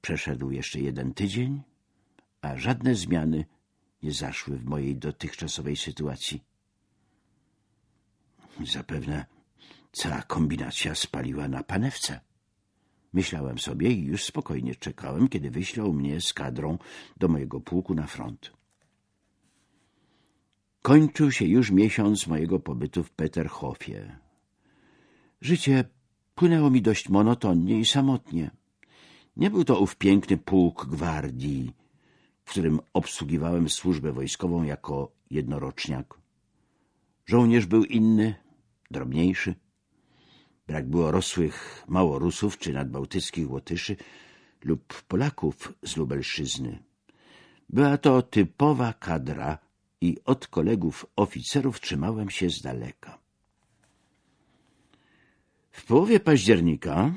Przeszedł jeszcze jeden tydzień, a żadne zmiany nie zaszły w mojej dotychczasowej sytuacji. Zapewne cała kombinacja spaliła na panewce. Myślałem sobie i już spokojnie czekałem, kiedy wyślał mnie z kadrą do mojego pułku na front. Kończył się już miesiąc mojego pobytu w Peterhofie. Życie płynęło mi dość monotonnie i samotnie. Nie był to ów piękny pułk gwardii, w którym obsługiwałem służbę wojskową jako jednoroczniak. Żołnierz był inny, drobniejszy. Brak było rosłych Małorusów czy nadbałtyckich Łotyszy lub Polaków z Lubelszczyzny. Była to typowa kadra i od kolegów oficerów trzymałem się z daleka. W połowie października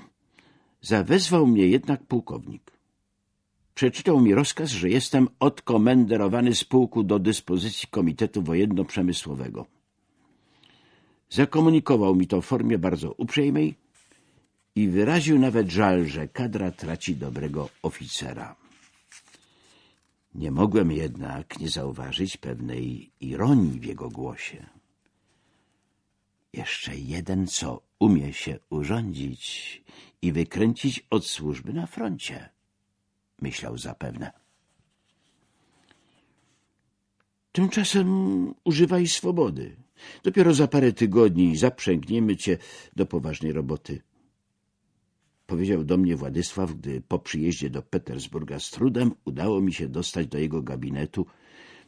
zawezwał mnie jednak pułkownik. Przeczytał mi rozkaz, że jestem odkomenderowany z pułku do dyspozycji Komitetu Wojenno-Przemysłowego. Zakomunikował mi to w formie bardzo uprzejmej i wyraził nawet żal, że kadra traci dobrego oficera. Nie mogłem jednak nie zauważyć pewnej ironii w jego głosie. Jeszcze jeden, co umie się urządzić i wykręcić od służby na froncie, myślał zapewne. Tymczasem używaj swobody. Dopiero za parę tygodni zaprzęgniemy cię do poważnej roboty. Powiedział do mnie Władysław, gdy po przyjeździe do Petersburga z trudem udało mi się dostać do jego gabinetu,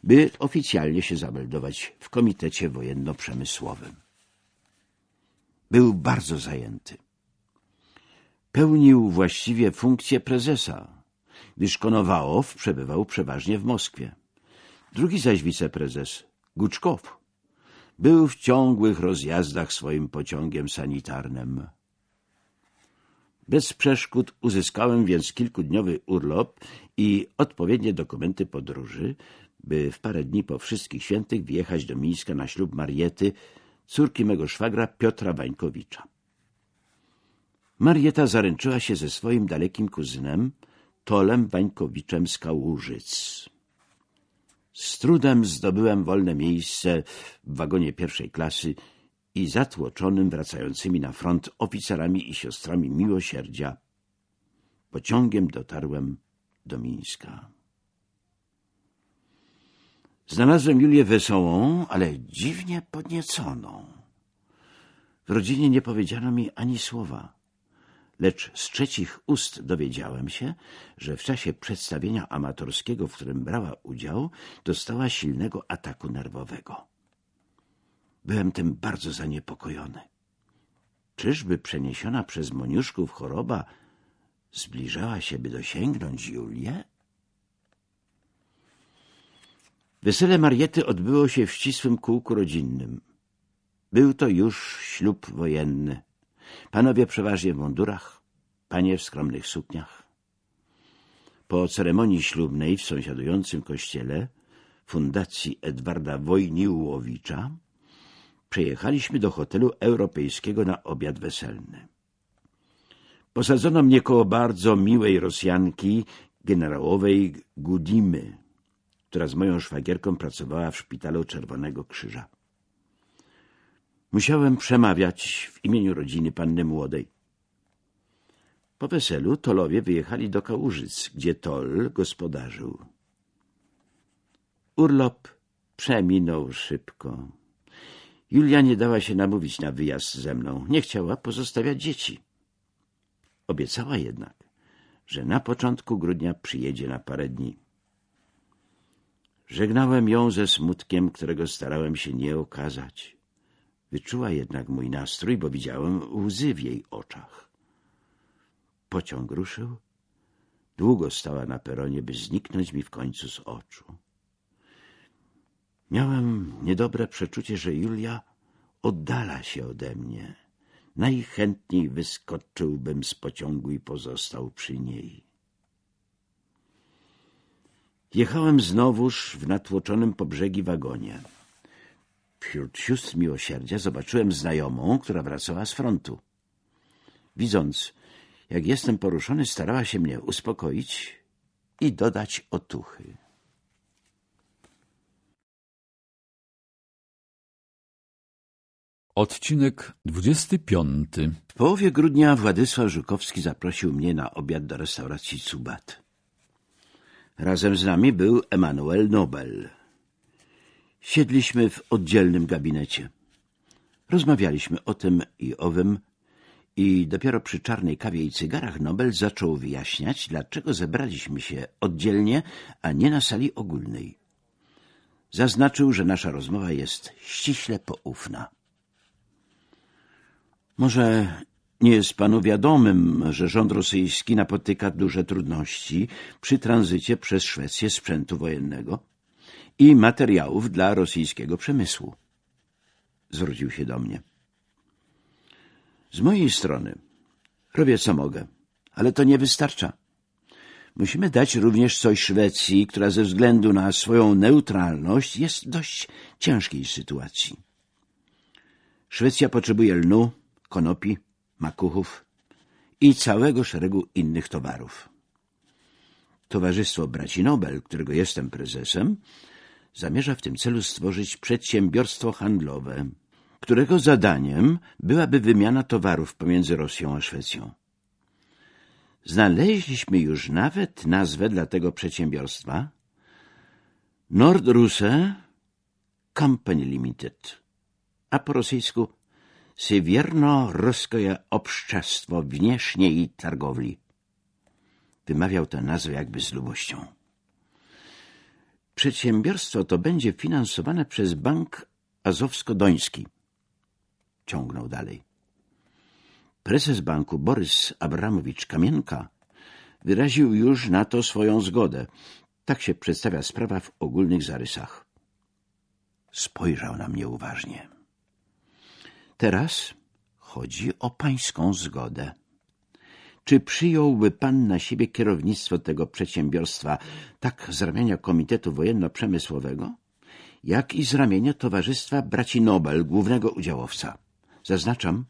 by oficjalnie się zameldować w Komitecie Wojenno-Przemysłowym. Był bardzo zajęty. Pełnił właściwie funkcję prezesa, gdyż Konowałow przebywał przeważnie w Moskwie. Drugi zaś wiceprezes, Guczkow, był w ciągłych rozjazdach swoim pociągiem sanitarnym. Bez przeszkód uzyskałem więc kilkudniowy urlop i odpowiednie dokumenty podróży, by w parę dni po wszystkich świętych wjechać do Mińska na ślub Mariety, córki mego szwagra Piotra Wańkowicza. Marieta zaręczyła się ze swoim dalekim kuzynem, Tolem Wańkowiczem z Kałużyc. Z trudem zdobyłem wolne miejsce w wagonie pierwszej klasy i zatłoczonym wracającymi na front oficerami i siostrami miłosierdzia pociągiem dotarłem do Mińska. Znalazłem Julię wesołą, ale dziwnie podnieconą. W rodzinie nie powiedziano mi ani słowa, lecz z trzecich ust dowiedziałem się, że w czasie przedstawienia amatorskiego, w którym brała udział, dostała silnego ataku nerwowego. Byłem tym bardzo zaniepokojony. Czyżby przeniesiona przez Moniuszków choroba zbliżała się, by dosięgnąć Julię? Wesele Mariety odbyło się w ścisłym kółku rodzinnym. Był to już ślub wojenny. Panowie przeważnie w mundurach, panie w skromnych sukniach. Po ceremonii ślubnej w sąsiadującym kościele Fundacji Edwarda Wojniłowicza przejechaliśmy do hotelu europejskiego na obiad weselny. Posadzono mnie koło bardzo miłej Rosjanki, generałowej Gudimy, która z moją szwagierką pracowała w szpitalu Czerwonego Krzyża. Musiałem przemawiać w imieniu rodziny panny młodej. Po weselu Tolowie wyjechali do Kałużyc, gdzie Tol gospodarzył. Urlop przeminął szybko. Julia nie dała się namówić na wyjazd ze mną. Nie chciała pozostawiać dzieci. Obiecała jednak, że na początku grudnia przyjedzie na parę dni. Żegnałem ją ze smutkiem, którego starałem się nie okazać. Wyczuła jednak mój nastrój, bo widziałem łzy w jej oczach. Pociąg ruszył. Długo stała na peronie, by zniknąć mi w końcu z oczu. Miałem niedobre przeczucie, że Julia oddala się ode mnie. Najchętniej wyskoczyłbym z pociągu i pozostał przy niej. Jechałem znowuż w natłoczonym po brzegi wagonie. Wśród sióstr miłosierdzia zobaczyłem znajomą, która wracała z frontu. Widząc, jak jestem poruszony, starała się mnie uspokoić i dodać otuchy. Odcinek 25 W połowie grudnia Władysław Żukowski zaprosił mnie na obiad do restauracji Cubat. Razem z nami był Emanuel Nobel. Siedliśmy w oddzielnym gabinecie. Rozmawialiśmy o tym i owym i dopiero przy czarnej kawie i cygarach Nobel zaczął wyjaśniać, dlaczego zebraliśmy się oddzielnie, a nie na sali ogólnej. Zaznaczył, że nasza rozmowa jest ściśle poufna. Może nie jest panu wiadomym, że rząd rosyjski napotyka duże trudności przy tranzycie przez Szwecję sprzętu wojennego i materiałów dla rosyjskiego przemysłu. Zwrócił się do mnie. Z mojej strony robię co mogę, ale to nie wystarcza. Musimy dać również coś Szwecji, która ze względu na swoją neutralność jest w dość ciężkiej sytuacji. Szwecja potrzebuje lnu, konopi, makuchów i całego szeregu innych towarów. Towarzystwo Braci Nobel, którego jestem prezesem, zamierza w tym celu stworzyć przedsiębiorstwo handlowe, którego zadaniem byłaby wymiana towarów pomiędzy Rosją a Szwecją. Znaleźliśmy już nawet nazwę dla tego przedsiębiorstwa Nordrusse Company Limited, a po rosyjsku Sywierno-Ruskoje Obszczestwo Wnieśniej Targowli. Wymawiał tę nazwę jakby z lubością. Przedsiębiorstwo to będzie finansowane przez Bank Azowsko-Doński. Ciągnął dalej. Prezes banku Borys Abramowicz Kamienka wyraził już na to swoją zgodę. Tak się przedstawia sprawa w ogólnych zarysach. Spojrzał na mnie uważnie. Teraz chodzi o pańską zgodę. Czy przyjąłby pan na siebie kierownictwo tego przedsiębiorstwa tak z ramienia Komitetu Wojenno-Przemysłowego, jak i z ramienia Towarzystwa Braci Nobel, głównego udziałowca? Zaznaczam,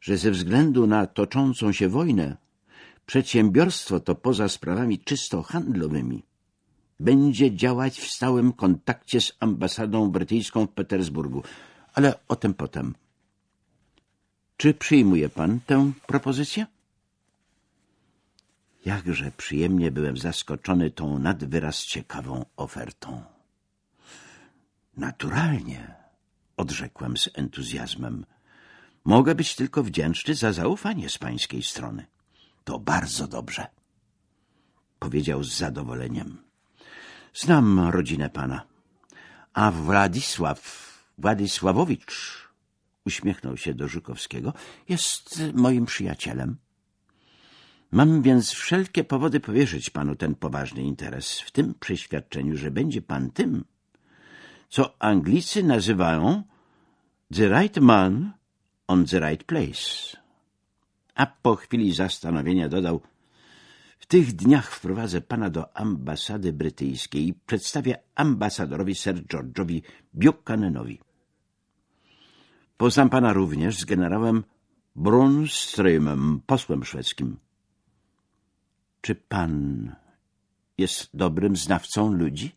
że ze względu na toczącą się wojnę przedsiębiorstwo to poza sprawami czysto handlowymi będzie działać w stałym kontakcie z ambasadą brytyjską w Petersburgu, ale o tym potem. Czy przyjmuje pan tę propozycję? Jakże przyjemnie byłem zaskoczony tą nad wyraz ciekawą ofertą. Naturalnie, odrzekłem z entuzjazmem. Mogę być tylko wdzięczny za zaufanie z pańskiej strony. To bardzo dobrze, powiedział z zadowoleniem. Znam rodzinę pana, a Władysław Władysławowicz, uśmiechnął się do Żukowskiego, jest moim przyjacielem. Mam więc wszelkie powody powierzyć panu ten poważny interes, w tym przeświadczeniu, że będzie pan tym, co Anglicy nazywają the right man on the right place. A po chwili zastanowienia dodał tych dniach wprowadzę pana do ambasady brytyjskiej i przedstawię ambasadorowi Sir George'owi Buchananowi. Poznam pana również z generałem Brunströmem, posłem szwedzkim. Czy pan jest dobrym znawcą ludzi?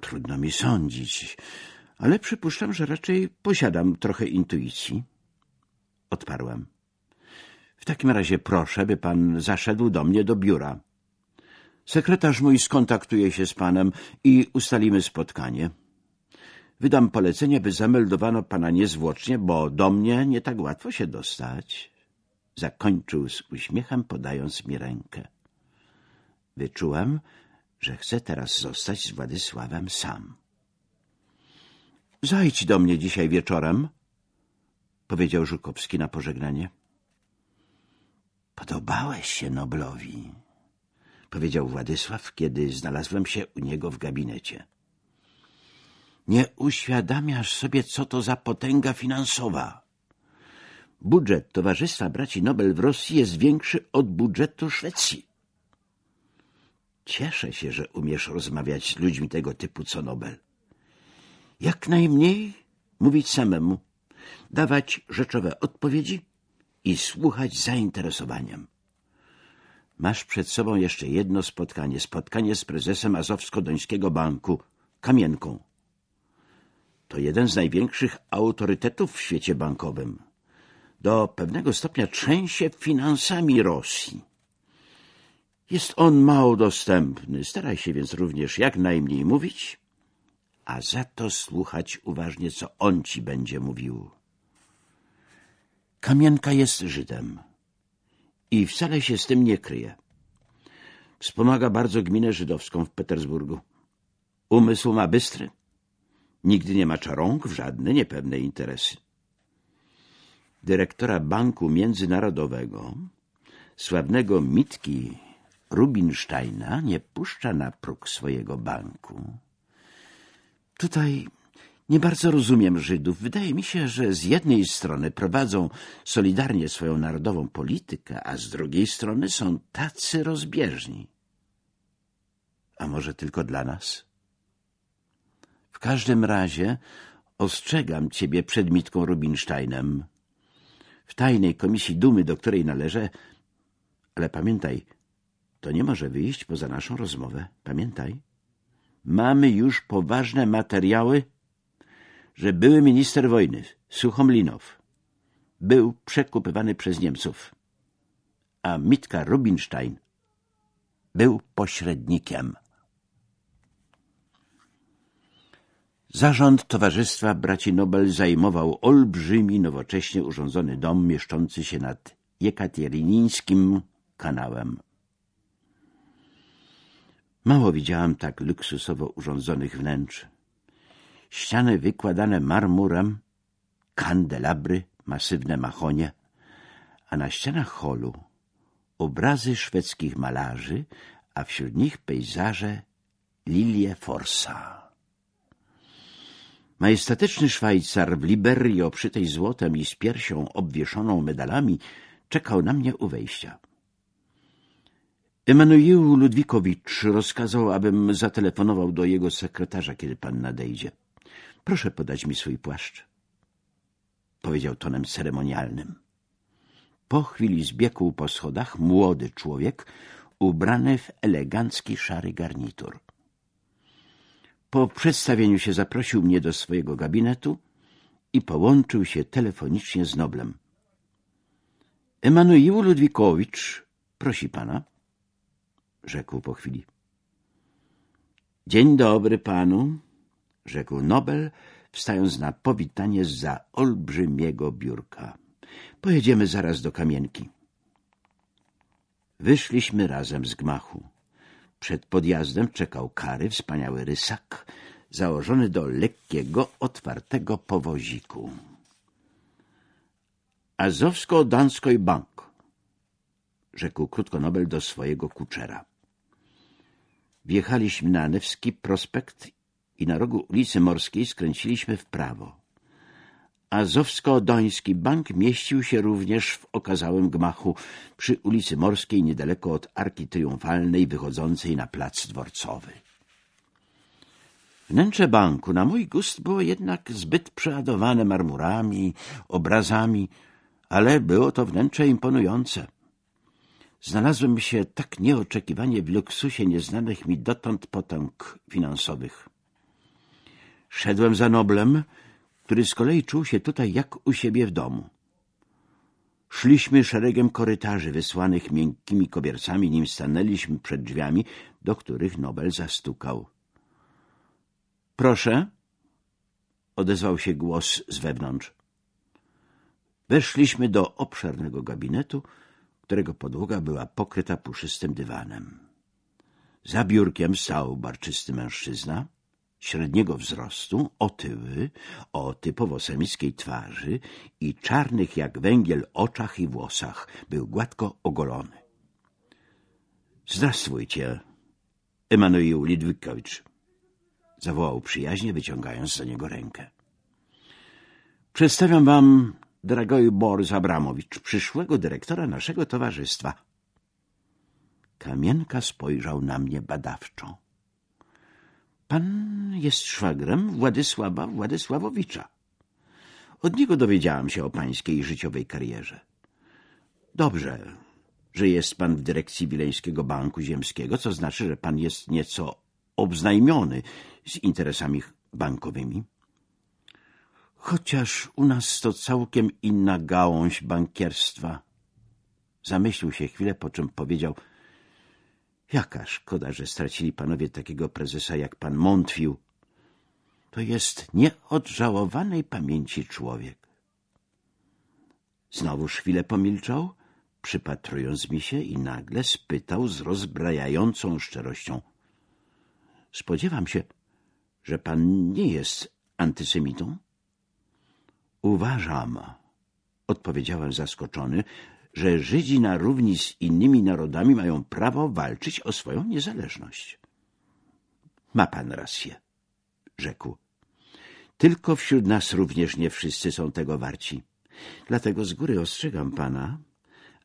Trudno mi sądzić, ale przypuszczam, że raczej posiadam trochę intuicji. Odparłem. Takim razie proszę, by pan zaszedł do mnie do biura. Sekretarz mój skontaktuje się z panem i ustalimy spotkanie. Wydam polecenie, by zameldowano pana niezwłocznie, bo do mnie nie tak łatwo się dostać. Zakończył z uśmiechem, podając mi rękę. Wyczułem, że chce teraz zostać z Władysławem sam. Zajdź do mnie dzisiaj wieczorem, powiedział Żukowski na pożegnanie. Podobałeś się Noblowi, powiedział Władysław, kiedy znalazłem się u niego w gabinecie. Nie uświadamiasz sobie, co to za potęga finansowa. Budżet Towarzystwa Braci Nobel w Rosji jest większy od budżetu Szwecji. Cieszę się, że umiesz rozmawiać z ludźmi tego typu co Nobel. Jak najmniej mówić samemu, dawać rzeczowe odpowiedzi i słuchać zainteresowaniem. Masz przed sobą jeszcze jedno spotkanie, spotkanie z prezesem Azowsko-Dońskiego Banku, Kamienką. To jeden z największych autorytetów w świecie bankowym. Do pewnego stopnia trzęsie finansami Rosji. Jest on mało dostępny, staraj się więc również jak najmniej mówić, a za to słuchać uważnie, co on ci będzie mówił. Kamienka jest Żydem i wcale się z tym nie kryje. Wspomaga bardzo gminę żydowską w Petersburgu. Umysł ma bystry, nigdy nie macza rąk w żadne niepewne interesy. Dyrektora Banku Międzynarodowego, sławnego Mitki Rubinsteina, nie puszcza na próg swojego banku. Tutaj nie bardzo rozumiem Żydów. Wydaje mi się, że z jednej strony prowadzą solidarnie swoją narodową politykę, a z drugiej strony są tacy rozbieżni. A może tylko dla nas? W każdym razie ostrzegam ciebie przed Mitką Rubinsteinem. W tajnej komisji dumy, do której należę, ale pamiętaj, to nie może wyjść poza naszą rozmowę. Pamiętaj. Mamy już poważne materiały że były minister wojny, Suchomlinow, był przekupywany przez Niemców, a Mitka Rubinstein był pośrednikiem. Zarząd Towarzystwa Braci Nobel zajmował olbrzymi, nowocześnie urządzony dom mieszczący się nad Jekaterynińskim kanałem. Mało widziałam tak luksusowo urządzonych wnętrz ściany wykładane marmurem, kandelabry, masywne machonie, a na ścianach holu obrazy szwedzkich malarzy, a wśród nich pejzaże Lilie Forsa. Majestatyczny Szwajcar w Liberii oprzytej złotem i z piersią obwieszoną medalami czekał na mnie u wejścia. Emanuel Ludwikowicz rozkazał, abym zatelefonował do jego sekretarza, kiedy pan nadejdzie. Proszę podać mi swój płaszcz. Powiedział tonem ceremonialnym. Po chwili zbiegł po schodach młody człowiek, ubrany w elegancki szary garnitur. Po przedstawieniu się zaprosił mnie do swojego gabinetu i połączył się telefonicznie z Noblem. Emanuił Ludwikowicz, prosi pana, rzekł po chwili. Dzień dobry panu, rzekł Nobel, wstając na powitanie za olbrzymiego biurka. Pojedziemy zaraz do kamienki. Wyszliśmy razem z gmachu. Przed podjazdem czekał kary, wspaniały rysak, założony do lekkiego, otwartego powoziku. Azowsko-Danskoj Bank, rzekł krótko Nobel do swojego kuczera. Wjechaliśmy na Newski prospekt i na rogu ulicy Morskiej skręciliśmy w prawo. Azowsko-Doński Bank mieścił się również w okazałym gmachu przy ulicy Morskiej niedaleko od Arki Triumfalnej wychodzącej na plac dworcowy. Wnętrze banku na mój gust było jednak zbyt przeładowane marmurami, obrazami, ale było to wnętrze imponujące. Znalazłem się tak nieoczekiwanie w luksusie nieznanych mi dotąd potęg finansowych. Szedłem za Noblem, który z kolei czuł się tutaj jak u siebie w domu. Szliśmy szeregiem korytarzy wysłanych miękkimi kobiercami, nim stanęliśmy przed drzwiami, do których Nobel zastukał. — Proszę — odezwał się głos z wewnątrz. Weszliśmy do obszernego gabinetu, którego podłoga była pokryta puszystym dywanem. Za biurkiem stał barczysty mężczyzna — średniego wzrostu, otyły, o typowo semickiej twarzy i czarnych jak węgiel oczach i włosach. Był gładko ogolony. — Zdrastwujcie, Emanuił Lidwikowicz — zawołał przyjaźnie, wyciągając za niego rękę. — Przedstawiam wam Dragoj Borys Abramowicz, przyszłego dyrektora naszego towarzystwa. Kamienka spojrzał na mnie badawczo. — Pan jest szwagrem Władysława Władysławowicza. Od niego dowiedziałam się o pańskiej życiowej karierze. Dobrze, że jest pan w dyrekcji Wileńskiego Banku Ziemskiego, co znaczy, że pan jest nieco obznajmiony z interesami bankowymi. Chociaż u nas to całkiem inna gałąź bankierstwa. Zamyślił się chwilę, po czym powiedział Jaka szkoda, że stracili panowie takiego prezesa jak pan Montfił. To jest nieodżałowanej pamięci człowiek. Znowuż chwilę pomilczał, przypatrując mi się i nagle spytał z rozbrajającą szczerością. Spodziewam się, że pan nie jest antysemitą? Uważam, odpowiedziałem zaskoczony, że Żydzi na równi z innymi narodami mają prawo walczyć o swoją niezależność. Ma pan rację, rzekł. Tylko wśród nas również nie wszyscy są tego warci. Dlatego z góry ostrzegam pana,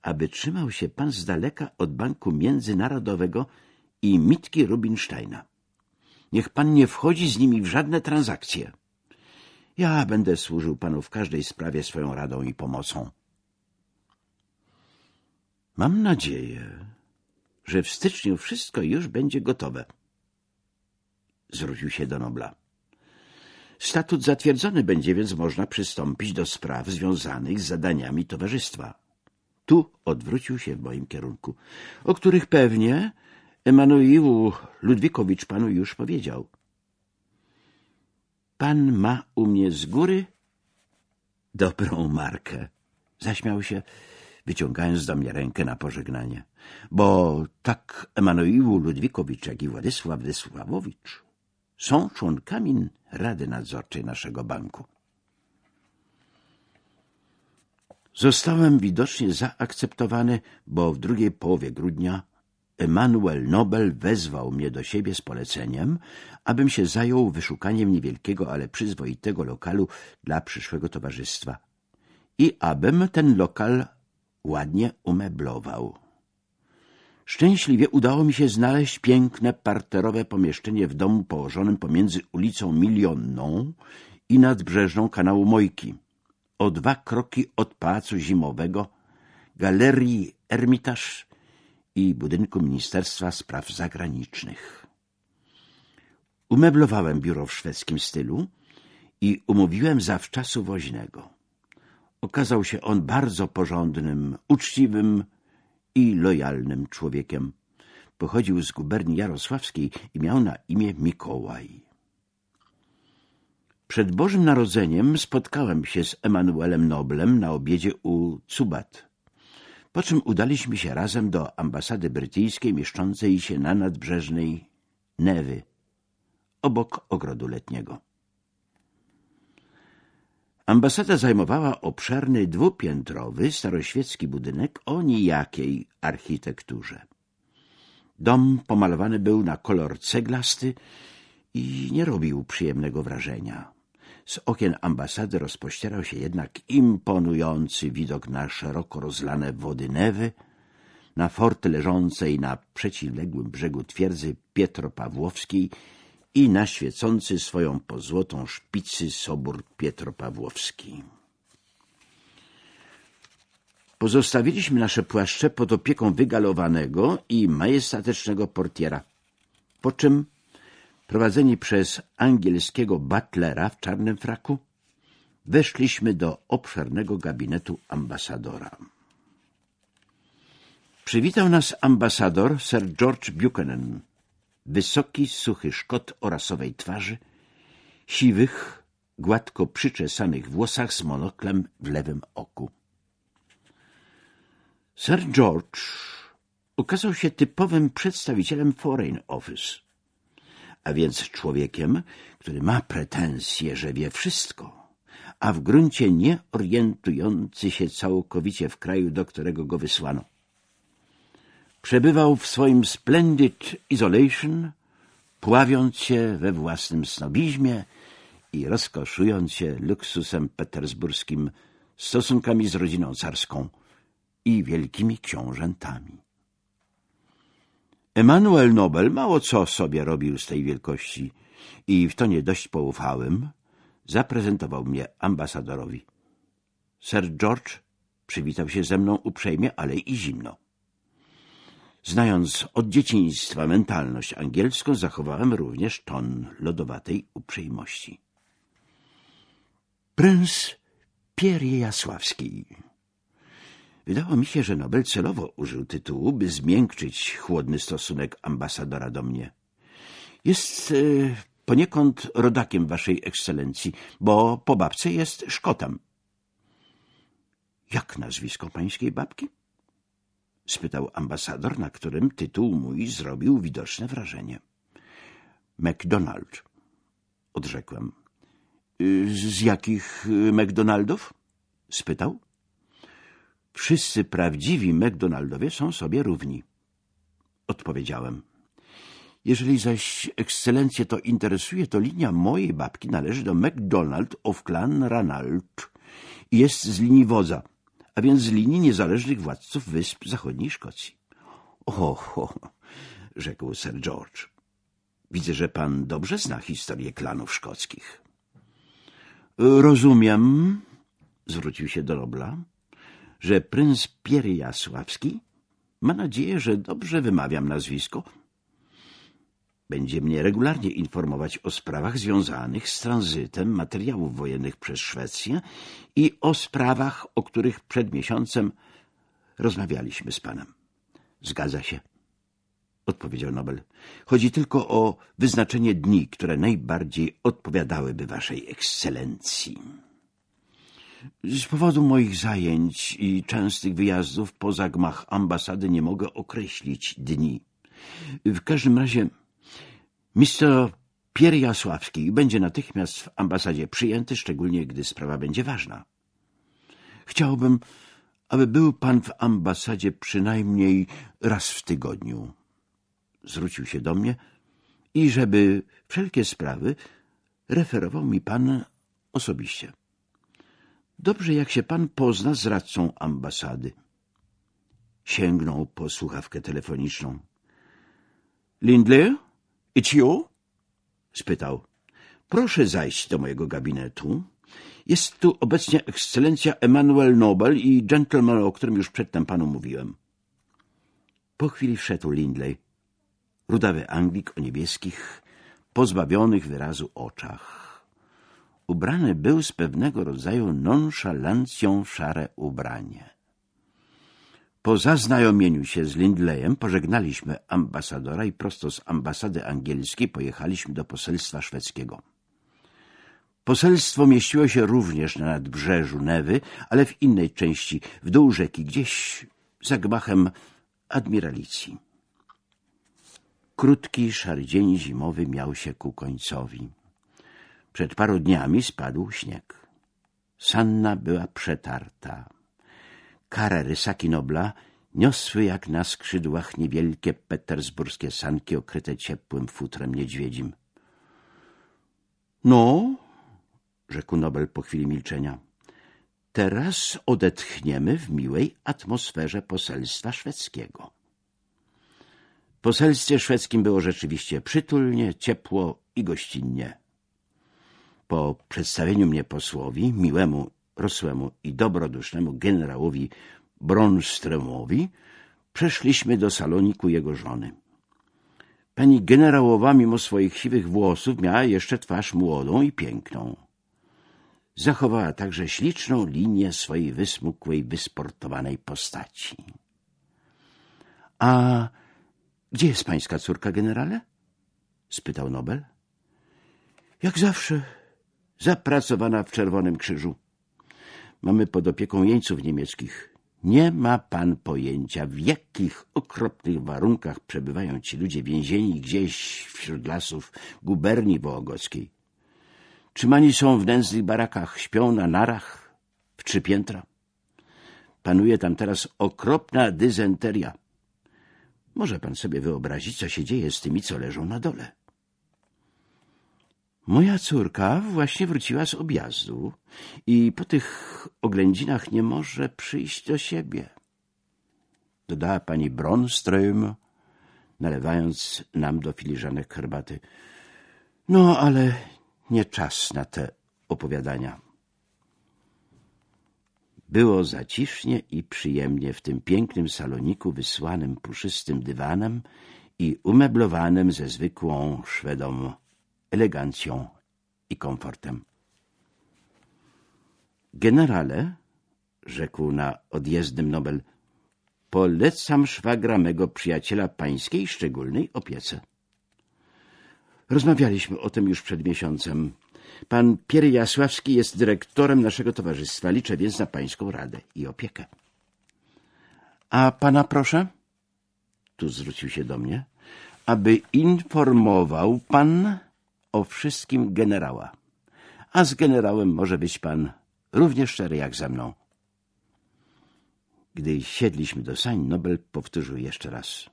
aby trzymał się pan z daleka od Banku Międzynarodowego i Mitki Rubinsteina. Niech pan nie wchodzi z nimi w żadne transakcje. Ja będę służył panu w każdej sprawie swoją radą i pomocą. Mam nadzieję, że w styczniu wszystko już będzie gotowe. Zwrócił się do Nobla. Statut zatwierdzony będzie, więc można przystąpić do spraw związanych z zadaniami towarzystwa. Tu odwrócił się w moim kierunku, o których pewnie Emanuilu Ludwikowicz panu już powiedział. Pan ma u mnie z góry dobrą markę. Zaśmiał się, wyciągając do mnie rękę na pożegnanie. Bo tak Emanuilu Ludwikowicz, jak i Władysław Wysławowicz są członkami Rady Nadzorczej naszego banku. Zostałem widocznie zaakceptowany, bo w drugiej połowie grudnia Emanuel Nobel wezwał mnie do siebie z poleceniem, abym się zajął wyszukaniem niewielkiego, ale przyzwoitego lokalu dla przyszłego towarzystwa i abym ten lokal ładnie umeblował. Szczęśliwie udało mi się znaleźć piękne parterowe pomieszczenie w domu położonym pomiędzy ulicą Milionną i nadbrzeżną kanału Mojki, o dwa kroki od pałacu zimowego, galerii Ermitaż i budynku Ministerstwa Spraw Zagranicznych. Umeblowałem biuro w szwedzkim stylu i umówiłem zawczasu woźnego. Okazał się on bardzo porządnym, uczciwym i lojalnym człowiekiem. Pochodził z guberni jarosławskiej i miał na imię Mikołaj. Przed Bożym Narodzeniem spotkałem się z Emanuelem Noblem na obiedzie u Cubat, po czym udaliśmy się razem do ambasady brytyjskiej mieszczącej się na nadbrzeżnej Newy, obok ogrodu letniego. Ambasada zajmowała obszerny, dwupiętrowy, staroświecki budynek o nijakiej architekturze. Dom pomalowany był na kolor ceglasty i nie robił przyjemnego wrażenia. Z okien ambasady rozpościerał się jednak imponujący widok na szeroko rozlane wody Newy, na forty leżącej na przeciwległym brzegu twierdzy Pietropawłowskiej i na świecący swoją pozłotą szpicy sobór Pietropawłowski. Pozostawiliśmy nasze płaszcze pod opieką wygalowanego i majestatycznego portiera, po czym prowadzeni przez angielskiego butlera w czarnym fraku, weszliśmy do obszernego gabinetu ambasadora. Przywitał nas ambasador Sir George Buchanan, wysoki, suchy szkot o rasowej twarzy, siwych, gładko przyczesanych włosach z monoklem w lewym oku. Sir George okazał się typowym przedstawicielem Foreign Office, a więc człowiekiem, który ma pretensje, że wie wszystko, a w gruncie nie orientujący się całkowicie w kraju, do którego go wysłano. Przebywał w swoim splendid isolation, pławiąc się we własnym snobizmie i rozkoszując się luksusem petersburskim, stosunkami z rodziną carską i wielkimi książętami. Emanuel Nobel mało co sobie robił z tej wielkości i w tonie dość poufałym zaprezentował mnie ambasadorowi. Sir George Przywitał się ze mną uprzejmie, ale i zimno. Znając od dzieciństwa mentalność angielską, zachowałem również ton lodowatej uprzejmości. Prync Pierre Jasławski. Wydało mi się, że Nobel celowo użył tytułu, by zmiękczyć chłodny stosunek ambasadora do mnie. Jest e, poniekąd rodakiem waszej ekscelencji, bo po babce jest Szkotem. Jak nazwisko pańskiej babki? Spytał ambasador, na którym tytuł mój zrobił widoczne wrażenie. McDonald, odrzekłem. Z jakich McDonaldów? spytał. Wszyscy prawdziwi McDonaldowie są sobie równi. Odpowiedziałem. Jeżeli zaś ekscelencję to interesuje, to linia mojej babki należy do McDonald of Clan Ranald i jest z linii wodza, a więc z linii niezależnych władców wysp zachodniej Szkocji. Oho, rzekł Sir George. Widzę, że pan dobrze zna historię klanów szkockich. Rozumiem, zwrócił się do Nobla, że prync Pierre Jasławski ma nadzieję, że dobrze wymawiam nazwisko. Będzie mnie regularnie informować o sprawach związanych z tranzytem materiałów wojennych przez Szwecję i o sprawach, o których przed miesiącem rozmawialiśmy z panem. Zgadza się, odpowiedział Nobel. Chodzi tylko o wyznaczenie dni, które najbardziej odpowiadałyby waszej ekscelencji. Z powodu moich zajęć i częstych wyjazdów poza gmach ambasady nie mogę określić dni. W każdym razie mister Pierre Jasławski będzie natychmiast w ambasadzie przyjęty, szczególnie gdy sprawa będzie ważna. Chciałbym, aby był pan w ambasadzie przynajmniej raz w tygodniu. Zwrócił się do mnie i żeby wszelkie sprawy referował mi pan osobiście. Dobrze, jak się pan pozna z radcą ambasady. Sięgnął po słuchawkę telefoniczną. Lindley? It's you? spytał. Proszę zajść do mojego gabinetu. Jest tu obecnie ekscelencja Emanuel Nobel i gentleman, o którym już przedtem panu mówiłem. Po chwili wszedł Lindley, rudawy Anglik o niebieskich, pozbawionych wyrazu oczach. Ubrany był z pewnego rodzaju nonszalancją w szare ubranie. Po zaznajomieniu się z Lindleyem pożegnaliśmy ambasadora i prosto z ambasady angielskiej pojechaliśmy do poselstwa szwedzkiego. Poselstwo mieściło się również na nadbrzeżu Newy, ale w innej części, w dół rzeki, gdzieś za gmachem admiralicji. Krótki, szary dzień zimowy miał się ku końcowi. Przed paru dniami spadł śnieg. Sanna była przetarta. Kare rysaki Nobla niosły jak na skrzydłach niewielkie petersburskie sanki okryte ciepłym futrem niedźwiedzim. — No — rzekł Nobel po chwili milczenia — teraz odetchniemy w miłej atmosferze poselstwa szwedzkiego. W poselstwie szwedzkim było rzeczywiście przytulnie, ciepło i gościnnie. Po przedstawieniu mnie posłowi, miłemu, rosłemu i dobrodusznemu generałowi Bronströmowi, przeszliśmy do saloniku jego żony. Pani generałowa, mimo swoich siwych włosów, miała jeszcze twarz młodą i piękną. Zachowała także śliczną linię swojej wysmukłej, wysportowanej postaci. — A gdzie jest pańska córka, generale? — spytał Nobel. — Jak zawsze zapracowana w Czerwonym Krzyżu. Mamy pod opieką jeńców niemieckich. Nie ma pan pojęcia, w jakich okropnych warunkach przebywają ci ludzie więzieni gdzieś wśród lasów guberni wołogockiej. Trzymani są w nędznych barakach, śpią na narach w trzy piętra. Panuje tam teraz okropna dysenteria. Może pan sobie wyobrazić, co się dzieje z tymi, co leżą na dole. Moja córka właśnie wróciła z objazdu i po tych oględzinach nie może przyjść do siebie. Dodała pani Bronström, nalewając nam do filiżanek herbaty. No, ale nie czas na te opowiadania. Było zacisznie i przyjemnie w tym pięknym saloniku wysłanym puszystym dywanem i umeblowanym ze zwykłą Szwedą elegancją i komfortem. Generale, rzekł na odjezdnym Nobel, polecam szwagra mego przyjaciela pańskiej szczególnej opiece. Rozmawialiśmy o tym już przed miesiącem. Pan Pierre Jasławski jest dyrektorem naszego towarzystwa. Liczę więc na pańską radę i opiekę. A pana proszę, tu zwrócił się do mnie, aby informował pan o wszystkim generała. A z generałem może być pan równie szczery jak ze mną. Gdy siedliśmy do sań, Nobel powtórzył jeszcze raz.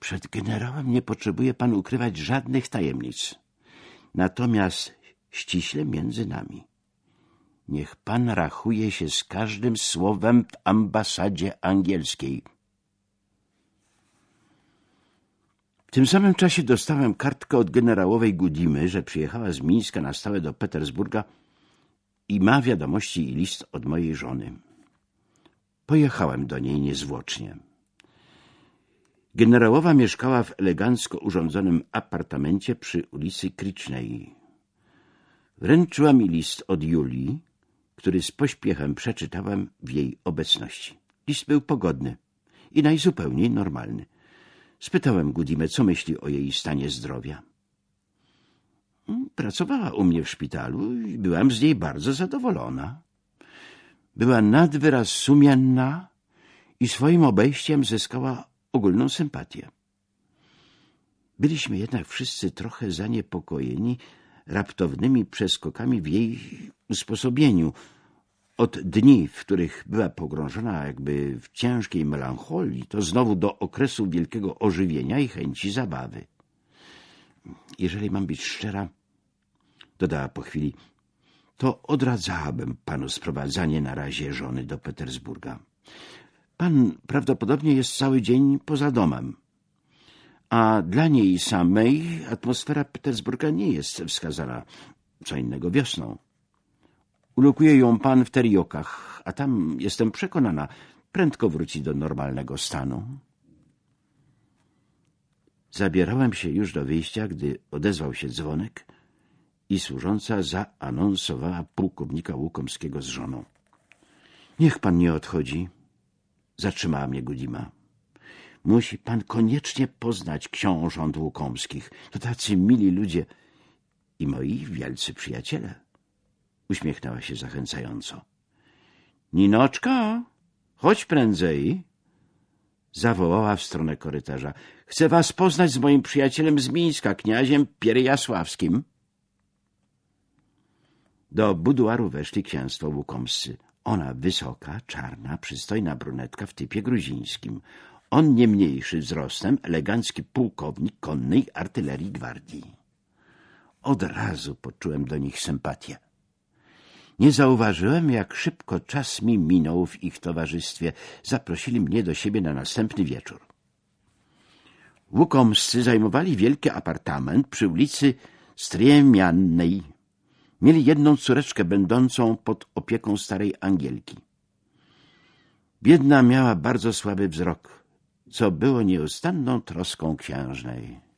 Przed generałem nie potrzebuje pan ukrywać żadnych tajemnic. Natomiast ściśle między nami. Niech pan rachuje się z każdym słowem w ambasadzie angielskiej. W tym samym czasie dostałem kartkę od generałowej Gudimy, że przyjechała z Mińska na stałe do Petersburga i ma wiadomości i list od mojej żony. Pojechałem do niej niezwłocznie. Generałowa mieszkała w elegancko urządzonym apartamencie przy ulicy Krycznej. Wręczyła mi list od Julii, który z pośpiechem przeczytałem w jej obecności. List był pogodny i najzupełniej normalny. Spytałem Gudimę, co myśli o jej stanie zdrowia. Pracowała u mnie w szpitalu i byłam z niej bardzo zadowolona. Była nadwyraz sumienna i swoim obejściem zyskała ogólną sympatię. Byliśmy jednak wszyscy trochę zaniepokojeni raptownymi przeskokami w jej usposobieniu. Od dni, w których była pogrążona jakby w ciężkiej melancholii, to znowu do okresu wielkiego ożywienia i chęci zabawy. Jeżeli mam być szczera, dodała po chwili, to odradzałabym panu sprowadzanie na razie żony do Petersburga. Pan prawdopodobnie jest cały dzień poza domem, a dla niej samej atmosfera Petersburga nie jest wskazana, co innego wiosną. Ulokuje ją pan w Teriokach, a tam, jestem przekonana, prędko wróci do normalnego stanu. Zabierałem się już do wyjścia, gdy odezwał się dzwonek i służąca zaanonsowała pułkownika Łukomskiego z żoną. Niech pan nie odchodzi, zatrzymała mnie Gudima. Musi pan koniecznie poznać książąt Łukomskich. To tacy mili ludzie i moi wielcy przyjaciele. Uśmiechnęła się zachęcająco. Ninoczka, chodź prędzej. Zawołała w stronę korytarza. Chcę was poznać z moim przyjacielem z Mińska, kniaziem Pierjasławskim. Do buduaru weszli księstwo łukomscy. Ona wysoka, czarna, przystojna brunetka w typie gruzińskim. On nie mniejszy wzrostem, elegancki pułkownik konnej artylerii gwardii. Od razu poczułem do nich sympatię. Nie zauważyłem, jak szybko czas mi minął w ich towarzystwie. Zaprosili mnie do siebie na następny wieczór. Łukomscy zajmowali wielki apartament przy ulicy Striemiannej. Mieli jedną córeczkę będącą pod opieką starej Angielki. Biedna miała bardzo słaby wzrok, co było nieustanną troską księżnej.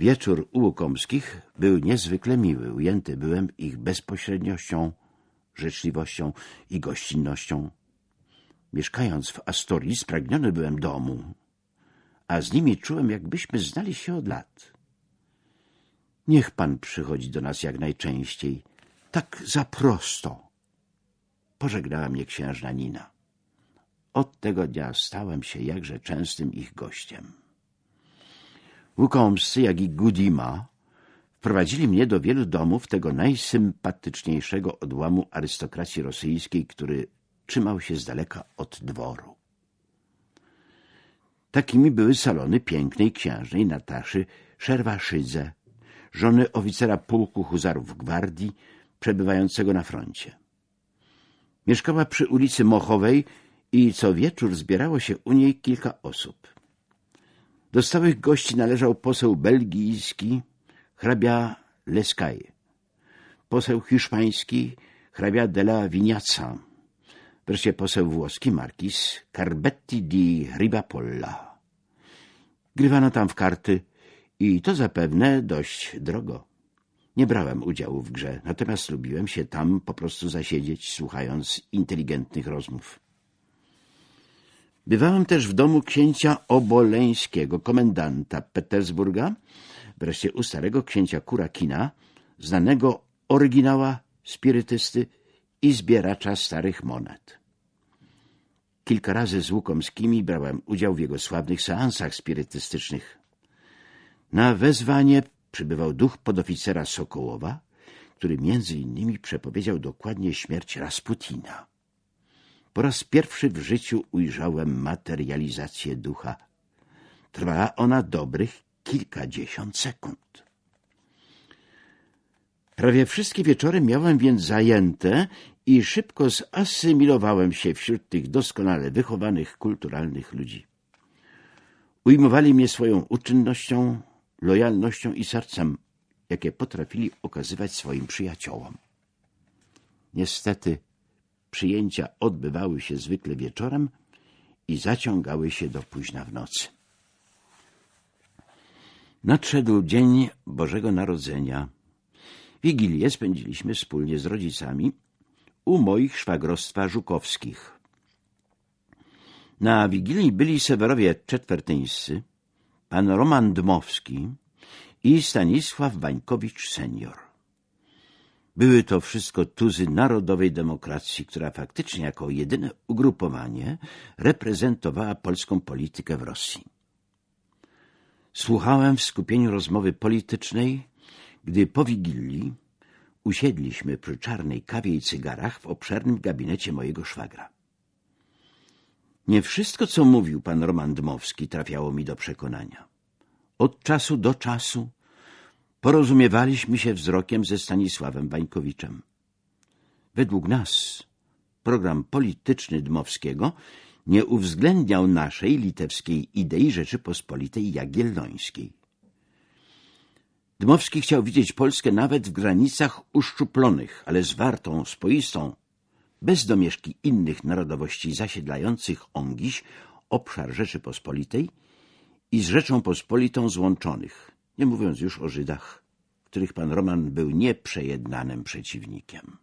Wieczór u Łukomskich był niezwykle miły. Ujęty byłem ich bezpośredniością, życzliwością i gościnnością. Mieszkając w Astorii, spragniony byłem domu, a z nimi czułem, jakbyśmy znali się od lat. Niech pan przychodzi do nas jak najczęściej. Tak za prosto. Pożegnała mnie księżna Nina. Od tego dnia stałem się jakże częstym ich gościem. Łukomscy, jak i Gudima wprowadzili mnie do wielu domów tego najsympatyczniejszego odłamu arystokracji rosyjskiej, który trzymał się z daleka od dworu. Takimi były salony pięknej księżnej Nataszy Szerwaszydze, żony oficera pułku huzarów gwardii przebywającego na froncie. Mieszkała przy ulicy Mochowej i co wieczór zbierało się u niej kilka osób. Do stałych gości należał poseł belgijski hrabia Lescaille, poseł hiszpański hrabia de la Vignaca, Wreszcie poseł włoski Marquis Carbetti di Ribapolla. Grywano tam w karty i to zapewne dość drogo. Nie brałem udziału w grze, natomiast lubiłem się tam po prostu zasiedzieć, słuchając inteligentnych rozmów. Bywałem też w domu księcia Oboleńskiego, komendanta Petersburga, wreszcie u starego księcia Kurakina, znanego oryginała, spirytysty i zbieracza starych monet. Kilka razy z Łukomskimi brałem udział w jego sławnych seansach spirytystycznych. Na wezwanie przybywał duch podoficera Sokołowa, który między innymi przepowiedział dokładnie śmierć Rasputina. Po raz pierwszy w życiu ujrzałem materializację ducha. Trwała ona dobrych kilkadziesiąt sekund. Prawie wszystkie wieczory miałem więc zajęte i szybko zasymilowałem się wśród tych doskonale wychowanych, kulturalnych ludzi. Ujmowali mnie swoją uczynnością, lojalnością i sercem, jakie potrafili okazywać swoim przyjaciołom. Niestety przyjęcia odbywały się zwykle wieczorem i zaciągały się do późna w nocy. Nadszedł dzień Bożego Narodzenia. Wigilię spędziliśmy wspólnie z rodzicami u moich szwagrostwa żukowskich. Na Wigilii byli Sewerowie Czetwertyńscy, pan Roman Dmowski i Stanisław Bańkowicz senior. Były to wszystko tuzy narodowej demokracji, która faktycznie jako jedyne ugrupowanie reprezentowała polską politykę w Rosji. Słuchałem w skupieniu rozmowy politycznej, gdy po Wigilii usiedliśmy przy czarnej kawie i cygarach w obszernym gabinecie mojego szwagra. Nie wszystko, co mówił pan Roman Dmowski, trafiało mi do przekonania. Od czasu do czasu porozumiewaliśmy się wzrokiem ze Stanisławem Wańkowiczem. Według nas program polityczny Dmowskiego nie uwzględniał naszej litewskiej idei Rzeczypospolitej Jagiellońskiej. Dmowski chciał widzieć Polskę nawet w granicach uszczuplonych, ale zwartą, spoistą, bez domieszki innych narodowości zasiedlających ongiś obszar Rzeczypospolitej i z Rzeczą Pospolitą złączonych, nie mówiąc już o Żydach, których pan Roman był nieprzejednanym przeciwnikiem.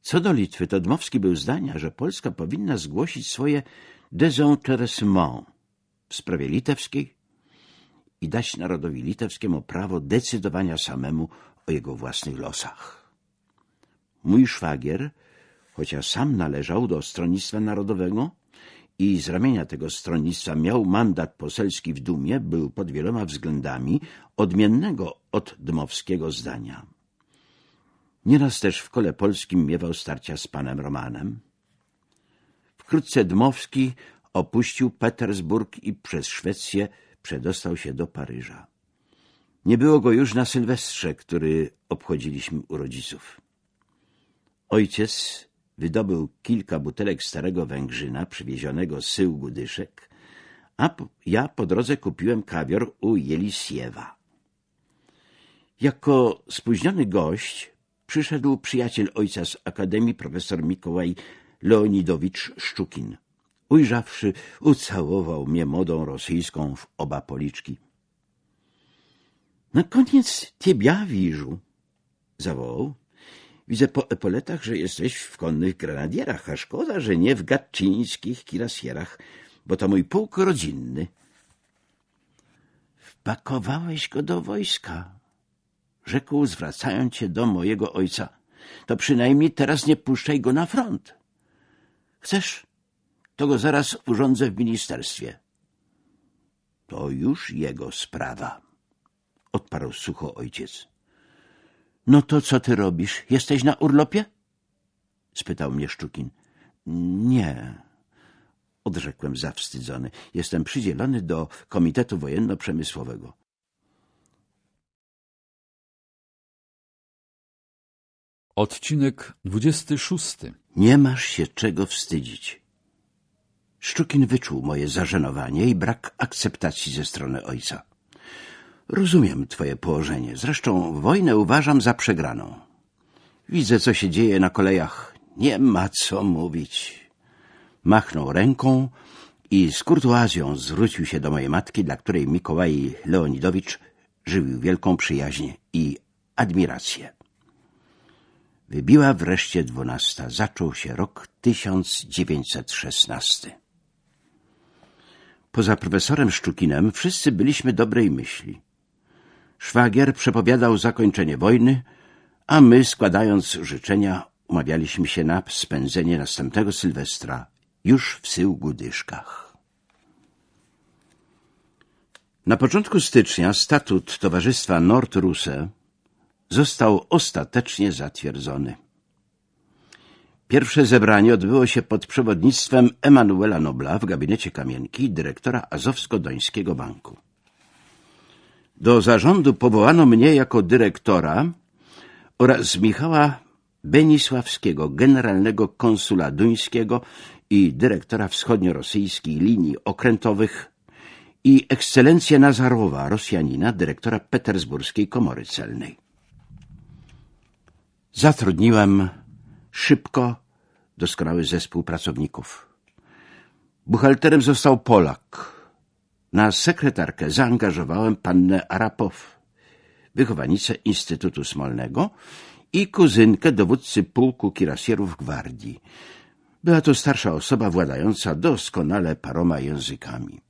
Co do Litwy, to Dmowski był zdania, że Polska powinna zgłosić swoje désintéressement w sprawie litewskiej i dać narodowi litewskiemu prawo decydowania samemu o jego własnych losach. Mój szwagier, chociaż sam należał do stronnictwa narodowego i z ramienia tego stronnictwa miał mandat poselski w Dumie, był pod wieloma względami odmiennego od dmowskiego zdania. Nieraz też w kole polskim miewał starcia z panem Romanem. Wkrótce Dmowski opuścił Petersburg i przez Szwecję przedostał się do Paryża. Nie było go już na Sylwestrze, który obchodziliśmy u rodziców. Ojciec wydobył kilka butelek starego węgrzyna przywiezionego z syłgu dyszek, a ja po drodze kupiłem kawior u Jelisiewa. Jako spóźniony gość przyszedł przyjaciel ojca z Akademii, profesor Mikołaj Leonidowicz Szczukin. Ujrzawszy, ucałował mnie modą rosyjską w oba policzki. — Na koniec ciebie wiżu — zawołał. — Widzę po epoletach, że jesteś w konnych grenadierach, a szkoda, że nie w gatczyńskich kirasjerach, bo to mój pułk rodzinny. — Wpakowałeś go do wojska — rzekł, zwracając się do mojego ojca. — To przynajmniej teraz nie puszczaj go na front. — Chcesz, to go zaraz urządzę w ministerstwie. — To już jego sprawa — odparł sucho ojciec. — No to co ty robisz? Jesteś na urlopie? — spytał mnie Szczukin. — Nie — odrzekłem zawstydzony. Jestem przydzielony do Komitetu Wojenno-Przemysłowego. Odcinek 26 Nie masz się czego wstydzić. Szczukin wyczuł moje zażenowanie i brak akceptacji ze strony ojca. Rozumiem twoje położenie. Zresztą wojnę uważam za przegraną. Widzę, co się dzieje na kolejach. Nie ma co mówić. Machnął ręką i z kurtuazją zwrócił się do mojej matki, dla której Mikołaj Leonidowicz żywił wielką przyjaźń i admirację. Wybiła wreszcie dwunasta. Zaczął się rok 1916. Poza profesorem Szczukinem wszyscy byliśmy dobrej myśli. Szwagier przepowiadał zakończenie wojny, a my, składając życzenia, umawialiśmy się na spędzenie następnego Sylwestra już w Syłgudyszkach. Na początku stycznia statut Towarzystwa Nordruse został ostatecznie zatwierdzony. Pierwsze zebranie odbyło się pod przewodnictwem Emanuela Nobla w gabinecie Kamienki, dyrektora Azowsko-Dońskiego Banku. Do zarządu powołano mnie jako dyrektora oraz Michała Benisławskiego, generalnego konsula duńskiego i dyrektora wschodnio-rosyjskiej linii okrętowych i ekscelencję Nazarowa, Rosjanina, dyrektora petersburskiej komory celnej. Zatrudniłem szybko doskonały zespół pracowników. Buchalterem został Polak. Na sekretarkę zaangażowałem pannę Arapow, wychowanicę Instytutu Smolnego i kuzynkę dowódcy pułku kirasierów gwardii. Była to starsza osoba władająca doskonale paroma językami.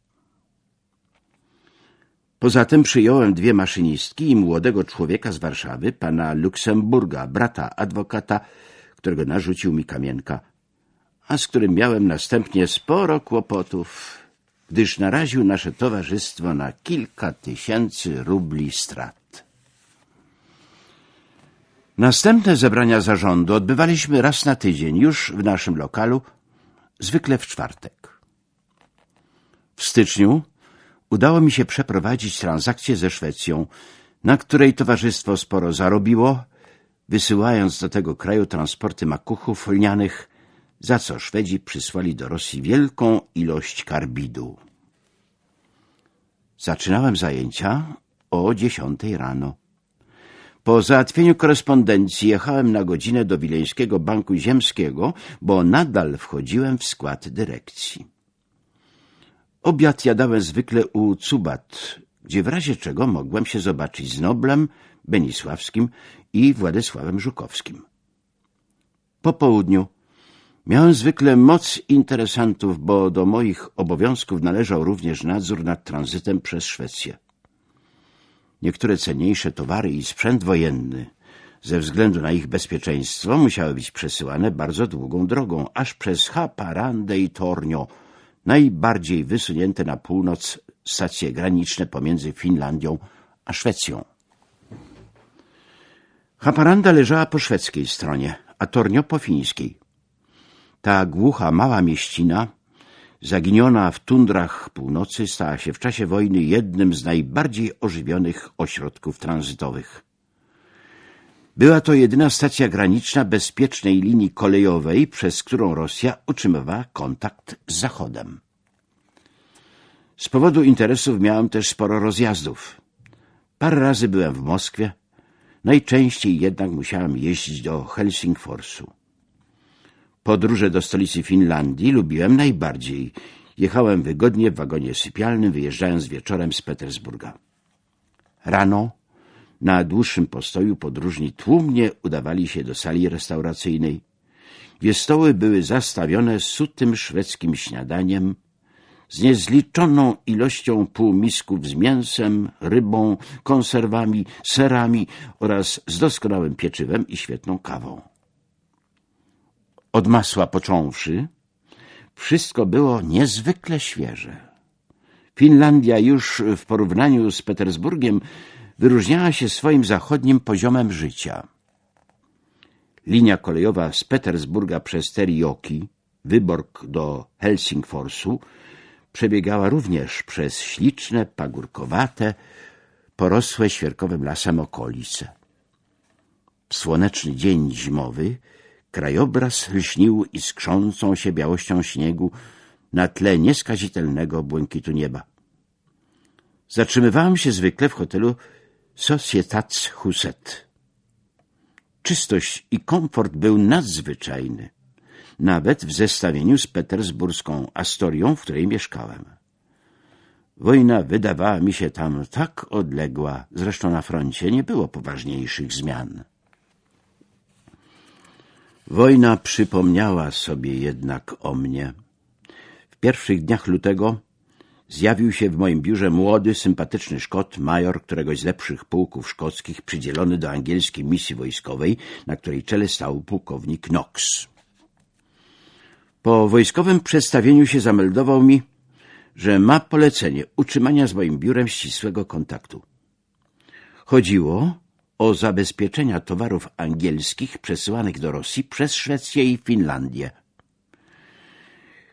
Poza tym przyjąłem dwie maszynistki i młodego człowieka z Warszawy, pana Luksemburga, brata adwokata, którego narzucił mi kamienka, a z którym miałem następnie sporo kłopotów, gdyż naraził nasze towarzystwo na kilka tysięcy rubli strat. Następne zebrania zarządu odbywaliśmy raz na tydzień, już w naszym lokalu, zwykle w czwartek. W styczniu udało mi się przeprowadzić transakcję ze Szwecją, na której towarzystwo sporo zarobiło, wysyłając do tego kraju transporty makuchów lnianych, za co Szwedzi przysłali do Rosji wielką ilość karbidu. Zaczynałem zajęcia o dziesiątej rano. Po załatwieniu korespondencji jechałem na godzinę do Wileńskiego Banku Ziemskiego, bo nadal wchodziłem w skład dyrekcji. Obiad jadałem zwykle u Cubat, gdzie w razie czego mogłem się zobaczyć z Noblem, Benisławskim i Władysławem Żukowskim. Po południu miałem zwykle moc interesantów, bo do moich obowiązków należał również nadzór nad tranzytem przez Szwecję. Niektóre cenniejsze towary i sprzęt wojenny ze względu na ich bezpieczeństwo musiały być przesyłane bardzo długą drogą, aż przez Haparandę i Tornio, najbardziej wysunięte na północ stacje graniczne pomiędzy Finlandią a Szwecją. Haparanda leżała po szwedzkiej stronie, a Tornio po fińskiej. Ta głucha, mała mieścina, zaginiona w tundrach północy, stała się w czasie wojny jednym z najbardziej ożywionych ośrodków tranzytowych. Była to jedyna stacja graniczna bezpiecznej linii kolejowej, przez którą Rosja utrzymywała kontakt z Zachodem. Z powodu interesów miałem też sporo rozjazdów. Parę razy byłem w Moskwie, najczęściej jednak musiałem jeździć do Helsingforsu. Podróże do stolicy Finlandii lubiłem najbardziej. Jechałem wygodnie w wagonie sypialnym, wyjeżdżając wieczorem z Petersburga. Rano na dłuższym postoju podróżni tłumnie udawali się do sali restauracyjnej, gdzie stoły były zastawione sutym szwedzkim śniadaniem, z niezliczoną ilością półmisków z mięsem, rybą, konserwami, serami oraz z doskonałym pieczywem i świetną kawą. Od masła począwszy, wszystko było niezwykle świeże. Finlandia już w porównaniu z Petersburgiem wyróżniała się swoim zachodnim poziomem życia. Linia kolejowa z Petersburga przez Terioki, Wyborg do Helsingforsu przebiegała również przez śliczne, pagórkowate, porosłe świerkowym lasem okolice. W słoneczny dzień zimowy krajobraz lśnił iskrzącą się białością śniegu na tle nieskazitelnego błękitu nieba. Zatrzymywałem się zwykle w hotelu Societats Huset. Czystość i komfort był nadzwyczajny. nawet w zestawieniu z petersburską Astorią, w której mieszkałem. Wojna wydawała mi się tam tak odległa, zresztą na froncie nie było poważniejszych zmian. Wojna przypomniała sobie jednak o mnie. W pierwszych dniach lutego zjawił się w moim biurze młody, sympatyczny Szkot, major któregoś z lepszych pułków szkockich, przydzielony do angielskiej misji wojskowej, na której czele stał pułkownik Knox. Po wojskowym przedstawieniu się zameldował mi, że ma polecenie utrzymania z moim biurem ścisłego kontaktu. Chodziło o zabezpieczenia towarów angielskich przesyłanych do Rosji przez Szwecję i Finlandię.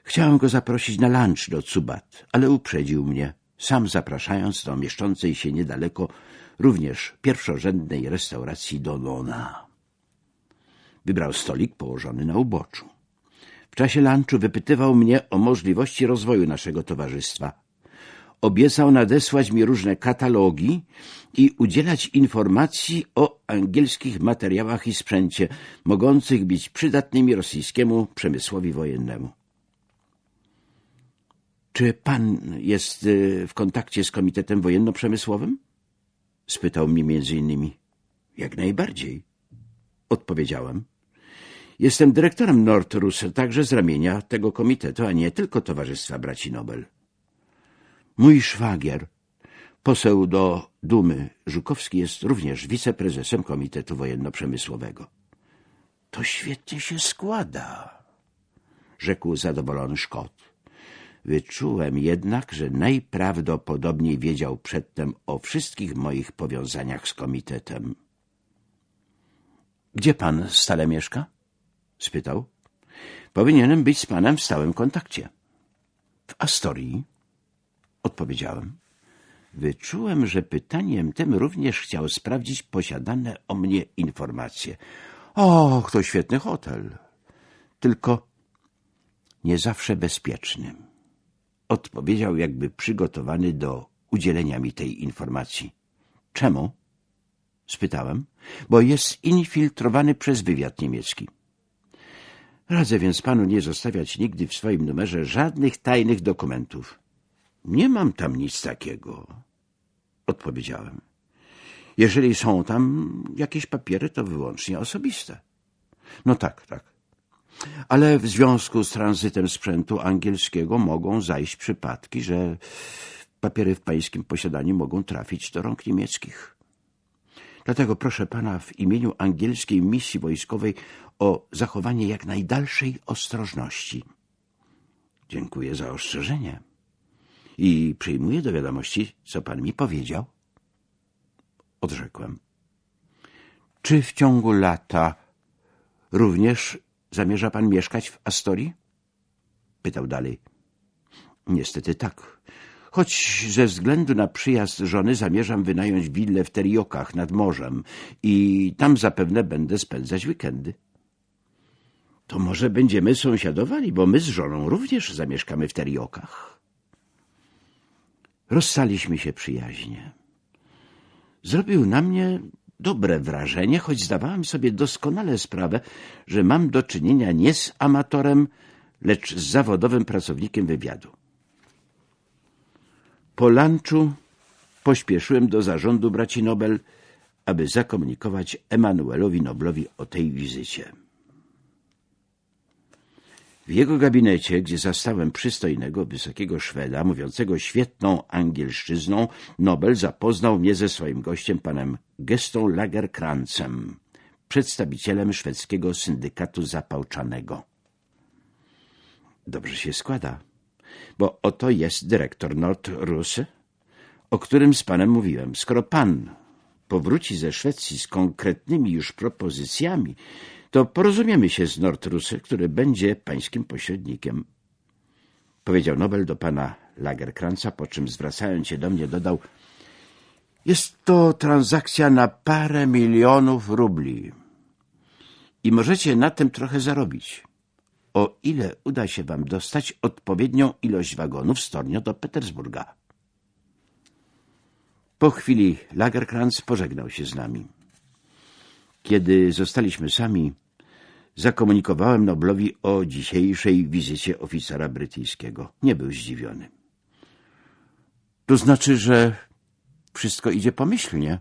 Chciałem go zaprosić na lunch do Cubat, ale uprzedził mnie, sam zapraszając do mieszczącej się niedaleko również pierwszorzędnej restauracji Donona. Wybrał stolik położony na uboczu. W czasie lunchu wypytywał mnie o możliwości rozwoju naszego towarzystwa. Obiecał nadesłać mi różne katalogi i udzielać informacji o angielskich materiałach i sprzęcie, mogących być przydatnymi rosyjskiemu przemysłowi wojennemu. Czy pan jest y, w kontakcie z Komitetem Wojenno-Przemysłowym? Spytał mnie między innymi. Jak najbardziej. Odpowiedziałem. Jestem dyrektorem Nordrus, także z ramienia tego komitetu, a nie tylko Towarzystwa Braci Nobel. Mój szwagier, poseł do Dumy Żukowski, jest również wiceprezesem Komitetu Wojenno-Przemysłowego. To świetnie się składa, rzekł zadowolony Szkot. Wyczułem jednak, że najprawdopodobniej wiedział przedtem o wszystkich moich powiązaniach z komitetem. — Gdzie pan stale mieszka? — spytał. — Powinienem być z panem w stałym kontakcie. — W Astorii — odpowiedziałem. Wyczułem, że pytaniem tym również chciał sprawdzić posiadane o mnie informacje. Och, to świetny hotel. Tylko nie zawsze bezpieczny. Odpowiedział jakby przygotowany do udzielenia mi tej informacji. Czemu? spytałem. Bo jest infiltrowany przez wywiad niemiecki. Radzę więc panu nie zostawiać nigdy w swoim numerze żadnych tajnych dokumentów. Nie mam tam nic takiego, odpowiedziałem. Jeżeli są tam jakieś papiery, to wyłącznie osobiste. No tak, tak. Ale w związku z tranzytem sprzętu angielskiego mogą zajść przypadki, że papiery w pańskim posiadaniu mogą trafić do rąk niemieckich. Dlatego proszę pana w imieniu angielskiej misji wojskowej o zachowanie jak najdalszej ostrożności. Dziękuję za ostrzeżenie i przyjmuję do wiadomości, co pan mi powiedział. Odrzekłem. Czy w ciągu lata również zamierza pan mieszkać w Astorii? Pytał dalej. Niestety tak. Choć ze względu na przyjazd żony zamierzam wynająć willę w Teriokach nad morzem i tam zapewne będę spędzać weekendy. To może będziemy sąsiadowali, bo my z żoną również zamieszkamy w Teriokach. Rozstaliśmy się przyjaźnie. Zrobił na mnie dobre wrażenie, choć zdawałem sobie doskonale sprawę, że mam do czynienia nie z amatorem, lecz z zawodowym pracownikiem wywiadu. Po lunchu pośpieszyłem do zarządu braci Nobel, aby zakomunikować Emanuelowi Noblowi o tej wizycie. W jego gabinecie, gdzie zastałem przystojnego, wysokiego Szweda, mówiącego świetną angielszczyzną, Nobel zapoznał mnie ze swoim gościem, panem Gestą Lagerkrancem, przedstawicielem szwedzkiego syndykatu zapałczanego. Dobrze się składa, bo oto jest dyrektor Nordrusy, o którym z panem mówiłem. Skoro pan powróci ze Szwecji z konkretnymi już propozycjami, to porozumiemy się z Nordrusy, który będzie pańskim pośrednikiem. Powiedział Nobel do pana Lagerkranca, po czym zwracając się do mnie dodał Jest to transakcja na parę milionów rubli i możecie na tym trochę zarobić, o ile uda się wam dostać odpowiednią ilość wagonów z Tornio do Petersburga. Po chwili Lagerkrantz pożegnał się z nami. Kiedy zostaliśmy sami, zakomunikowałem Noblowi o dzisiejszej wizycie oficera brytyjskiego. Nie był zdziwiony. To znaczy, że wszystko idzie pomyślnie,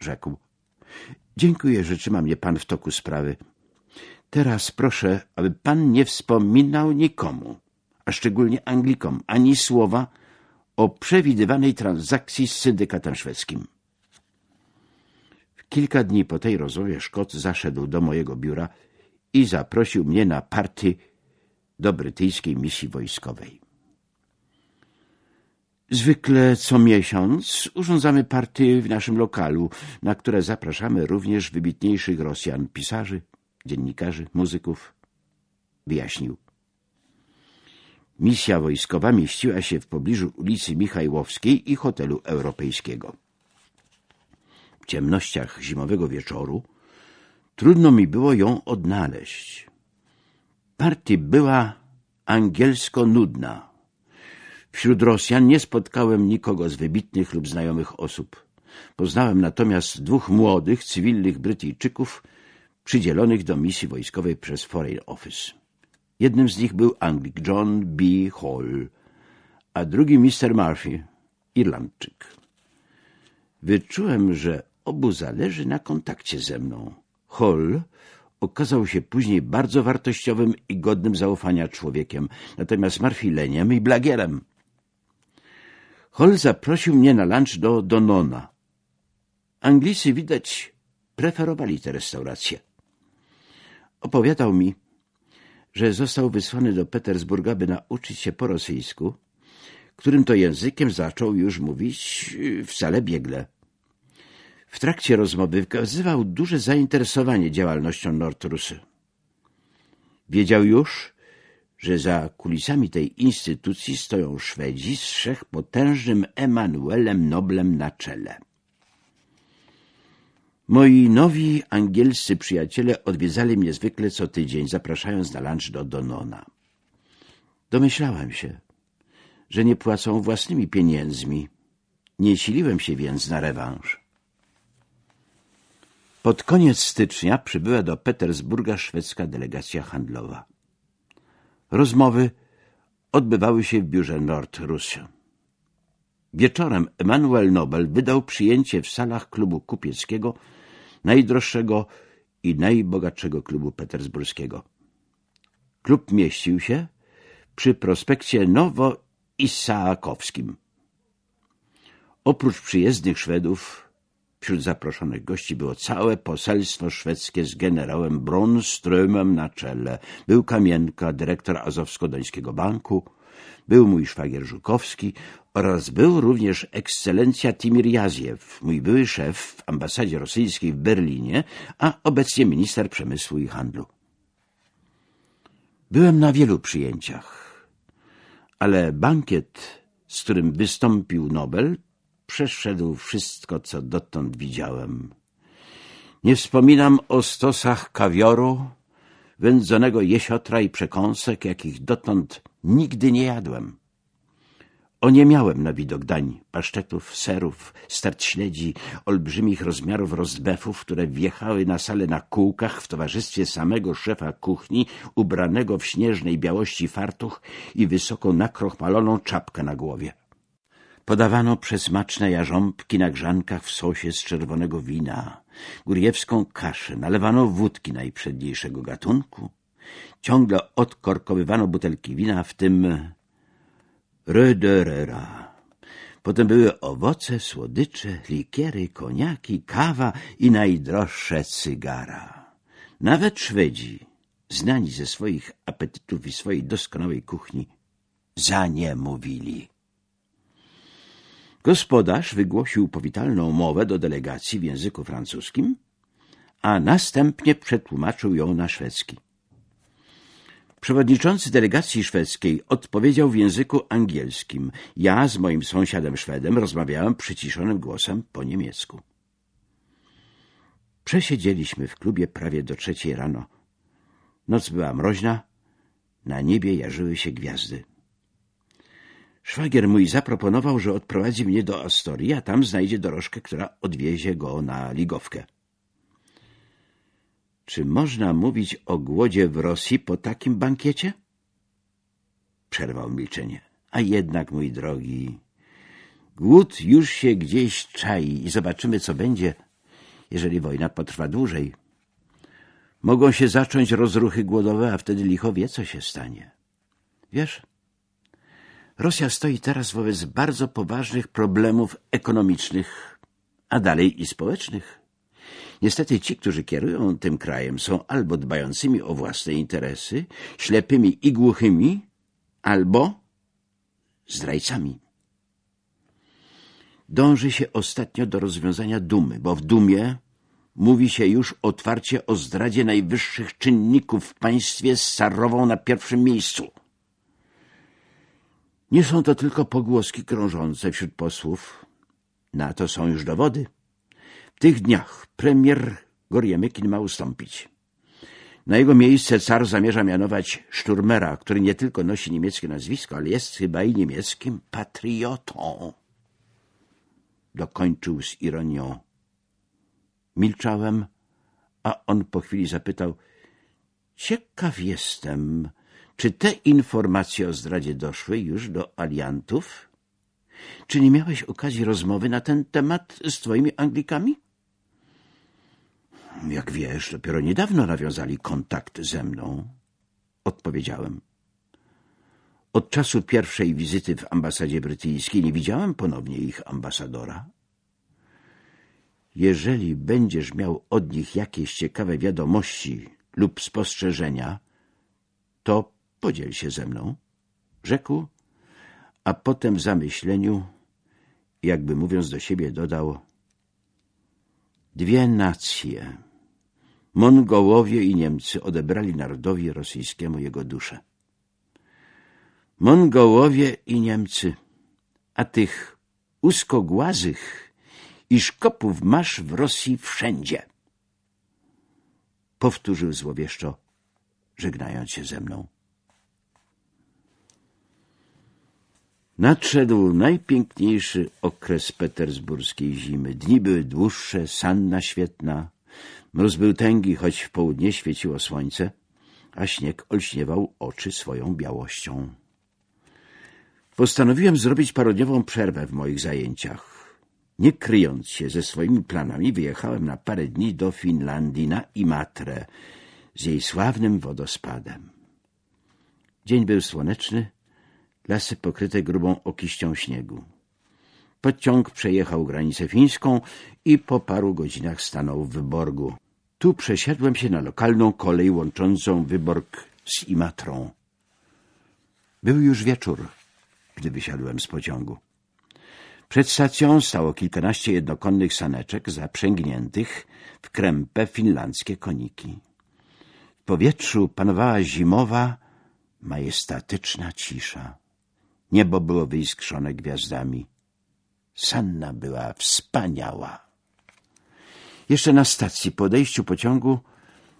rzekł. Dziękuję, że trzyma mnie pan w toku sprawy. Teraz proszę, aby pan nie wspominał nikomu, a szczególnie Anglikom, ani słowa o przewidywanej transakcji z syndykatem szwedzkim. Kilka dni po tej rozmowie Szkot zaszedł do mojego biura i zaprosił mnie na party do brytyjskiej misji wojskowej. Zwykle co miesiąc urządzamy party w naszym lokalu, na które zapraszamy również wybitniejszych Rosjan, pisarzy, dziennikarzy, muzyków. Wyjaśnił. Misja wojskowa mieściła się w pobliżu ulicy Michajłowskiej i hotelu europejskiego. W ciemnościach zimowego wieczoru trudno mi było ją odnaleźć. Party była angielsko nudna Wśród Rosjan nie spotkałem nikogo z wybitnych lub znajomych osób. Poznałem natomiast dwóch młodych, cywilnych Brytyjczyków przydzielonych do misji wojskowej przez Foreign Office. Jednym z nich był Anglik John B. Hall, a drugi Mr. Murphy, Irlandczyk. Wyczułem, że obu zależy na kontakcie ze mną. Hall okazał się później bardzo wartościowym i godnym zaufania człowiekiem, natomiast Murphy leniem i blagierem. Hall zaprosił mnie na lunch do Donona. Anglicy widać preferowali tę restaurację. Opowiadał mi, że został wysłany do Petersburga, by nauczyć się po rosyjsku, którym to językiem zaczął już mówić y, wcale biegle. W trakcie rozmowy wykazywał duże zainteresowanie działalnością Nordrusy. Wiedział już, że za kulisami tej instytucji stoją Szwedzi z wszechpotężnym Emanuelem Noblem na czele. Moi nowi angielscy przyjaciele odwiedzali mnie zwykle co tydzień, zapraszając na lunch do Donona. Domyślałem się, że nie płacą własnymi pieniędzmi. Nie siliłem się więc na rewanż. Pod koniec stycznia przybyła do Petersburga szwedzka delegacja handlowa. Rozmowy odbywały się w biurze Nordrusia. Wieczorem Emanuel Nobel wydał przyjęcie w salach klubu kupieckiego, najdroższego i najbogatszego klubu petersburskiego. Klub mieścił się przy prospekcie Nowo-Isaakowskim. Oprócz przyjezdnych Szwedów Wśród zaproszonych gości było całe poselstwo szwedzkie z generałem Bronströmem na czele. Był Kamienka, dyrektor Azowsko-Dońskiego Banku, był mój szwagier Żukowski oraz był również ekscelencja Timir Jaziew, mój były szef w ambasadzie rosyjskiej w Berlinie, a obecnie minister przemysłu i handlu. Byłem na wielu przyjęciach, ale bankiet, z którym wystąpił Nobel, przeszedł wszystko, co dotąd widziałem. Nie wspominam o stosach kawioru, wędzonego jesiotra i przekąsek, jakich dotąd nigdy nie jadłem. Oniemiałem na widok dań, pasztetów, serów, start śledzi, olbrzymich rozmiarów rozbefów, które wjechały na salę na kółkach w towarzystwie samego szefa kuchni, ubranego w śnieżnej białości fartuch i wysoko nakrochmaloną czapkę na głowie. Podawano przesmaczne jarząbki na grzankach w sosie z czerwonego wina, górjewską kaszę, nalewano wódki najprzedniejszego gatunku, ciągle odkorkowywano butelki wina, w tym Röderera. Potem były owoce, słodycze, likiery, koniaki, kawa i najdroższe cygara. Nawet Szwedzi, znani ze swoich apetytów i swojej doskonałej kuchni, za nie mówili. Gospodarz wygłosił powitalną mowę do delegacji w języku francuskim, a następnie przetłumaczył ją na szwedzki. Przewodniczący delegacji szwedzkiej odpowiedział w języku angielskim. Ja z moim sąsiadem Szwedem rozmawiałem przyciszonym głosem po niemiecku. Przesiedzieliśmy w klubie prawie do trzeciej rano. Noc była mroźna, na niebie jarzyły się gwiazdy. Szwagier mój zaproponował, że odprowadzi mnie do Astorii, a tam znajdzie dorożkę, która odwiezie go na ligowkę. Czy można mówić o głodzie w Rosji po takim bankiecie? Przerwał milczenie. A jednak, mój drogi, głód już się gdzieś czai i zobaczymy, co będzie, jeżeli wojna potrwa dłużej. Mogą się zacząć rozruchy głodowe, a wtedy licho wie, co się stanie. Wiesz, Rosja stoi teraz wobec bardzo poważnych problemów ekonomicznych, a dalej i społecznych. Niestety ci, którzy kierują tym krajem, są albo dbającymi o własne interesy, ślepymi i głuchymi, albo zdrajcami. Dąży się ostatnio do rozwiązania dumy, bo w dumie mówi się już otwarcie o zdradzie najwyższych czynników w państwie z Sarową na pierwszym miejscu. Nie są to tylko pogłoski krążące wśród posłów. Na to są już dowody. W tych dniach premier Gorjemykin ma ustąpić. Na jego miejsce car zamierza mianować szturmera, który nie tylko nosi niemieckie nazwisko, ale jest chyba i niemieckim patriotą. Dokończył z ironią. Milczałem, a on po chwili zapytał — Ciekaw jestem, czy te informacje o zdradzie doszły już do aliantów? Czy nie miałeś okazji rozmowy na ten temat z twoimi Anglikami? Jak wiesz, dopiero niedawno nawiązali kontakt ze mną. Odpowiedziałem. Od czasu pierwszej wizyty w ambasadzie brytyjskiej nie widziałem ponownie ich ambasadora. Jeżeli będziesz miał od nich jakieś ciekawe wiadomości lub spostrzeżenia, to podziel się ze mną, rzekł, a potem w zamyśleniu, jakby mówiąc do siebie, dodał Dwie nacje, Mongołowie i Niemcy, odebrali narodowi rosyjskiemu jego duszę. Mongołowie i Niemcy, a tych uskogłazych i szkopów masz w Rosji wszędzie. Powtórzył złowieszczo, żegnając się ze mną. Nadszedł najpiękniejszy okres petersburskiej zimy. Dni były dłuższe, sanna świetna. Mróz był tęgi, choć w południe świeciło słońce, a śnieg olśniewał oczy swoją białością. Postanowiłem zrobić parodniową przerwę w moich zajęciach. Nie kryjąc się ze swoimi planami, wyjechałem na parę dni do Finlandii na Imatrę z jej sławnym wodospadem. Dzień był słoneczny, lasy pokryte grubą okiścią śniegu. Pociąg przejechał granicę fińską i po paru godzinach stanął w Wyborgu. Tu przesiadłem się na lokalną kolej łączącą Wyborg z Imatrą. Był już wieczór, gdy wysiadłem z pociągu. Przed stacją stało kilkanaście jednokonnych saneczek zaprzęgniętych w krępę finlandzkie koniki. W powietrzu panowała zimowa, majestatyczna cisza. Niebo było wyiskrzone gwiazdami. Sanna była wspaniała. Jeszcze na stacji, po odejściu pociągu,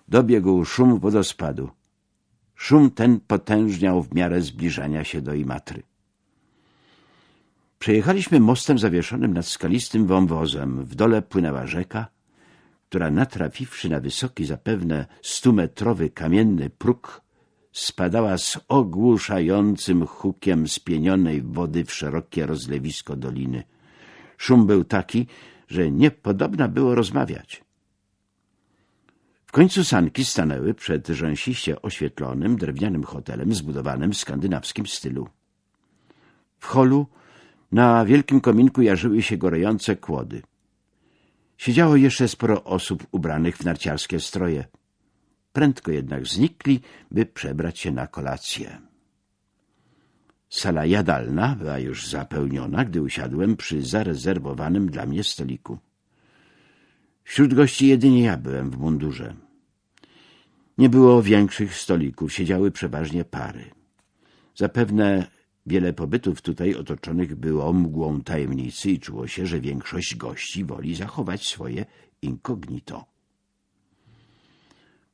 dobiegł szum wodospadu. Szum ten potężniał w miarę zbliżania się do Imatry. Przejechaliśmy mostem zawieszonym nad skalistym wąwozem. W dole płynęła rzeka, która natrafiwszy na wysoki, zapewne stumetrowy kamienny próg, spadała z ogłuszającym hukiem spienionej wody w szerokie rozlewisko doliny. Szum był taki, że niepodobna było rozmawiać. W końcu sanki stanęły przed rzęsiście oświetlonym drewnianym hotelem zbudowanym w skandynawskim stylu. W holu na wielkim kominku jarzyły się gorejące kłody. Siedziało jeszcze sporo osób ubranych w narciarskie stroje. Prędko jednak znikli, by przebrać się na kolację. Sala jadalna była już zapełniona, gdy usiadłem przy zarezerwowanym dla mnie stoliku. Wśród gości jedynie ja byłem w mundurze. Nie było większych stolików, siedziały przeważnie pary. Zapewne wiele pobytów tutaj otoczonych było mgłą tajemnicy i czuło się, że większość gości woli zachować swoje incognito.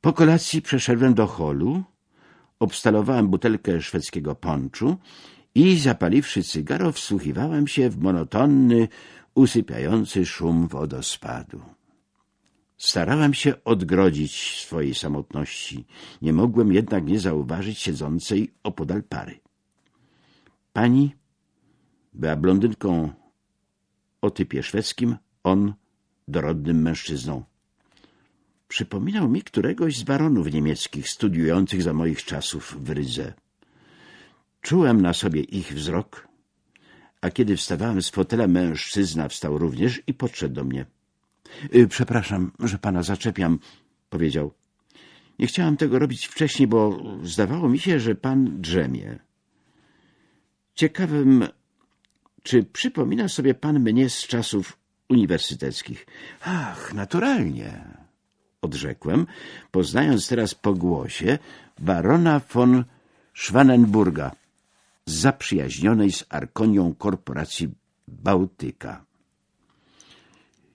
Po kolacji przeszedłem do holu, obstalowałem butelkę szwedzkiego ponczu i zapaliwszy cygaro wsłuchiwałem się w monotonny, usypiający szum wodospadu. Starałem się odgrodzić swojej samotności. Nie mogłem jednak nie zauważyć siedzącej opodal pary. Pani była blondynką o typie szwedzkim, on dorodnym mężczyzną. Przypominał mi któregoś z baronów niemieckich studiujących za moich czasów w Rydze. Czułem na sobie ich wzrok, a kiedy wstawałem z fotela, mężczyzna wstał również i podszedł do mnie. Y, — Przepraszam, że pana zaczepiam — powiedział. — Nie chciałam tego robić wcześniej, bo zdawało mi się, że pan drzemie. Ciekawym, czy przypomina sobie pan mnie z czasów uniwersyteckich? — Ach, naturalnie — odrzekłem, poznając teraz po głosie barona von Schwanenburga — zaprzyjaźnionej z Arkonią korporacji Bałtyka.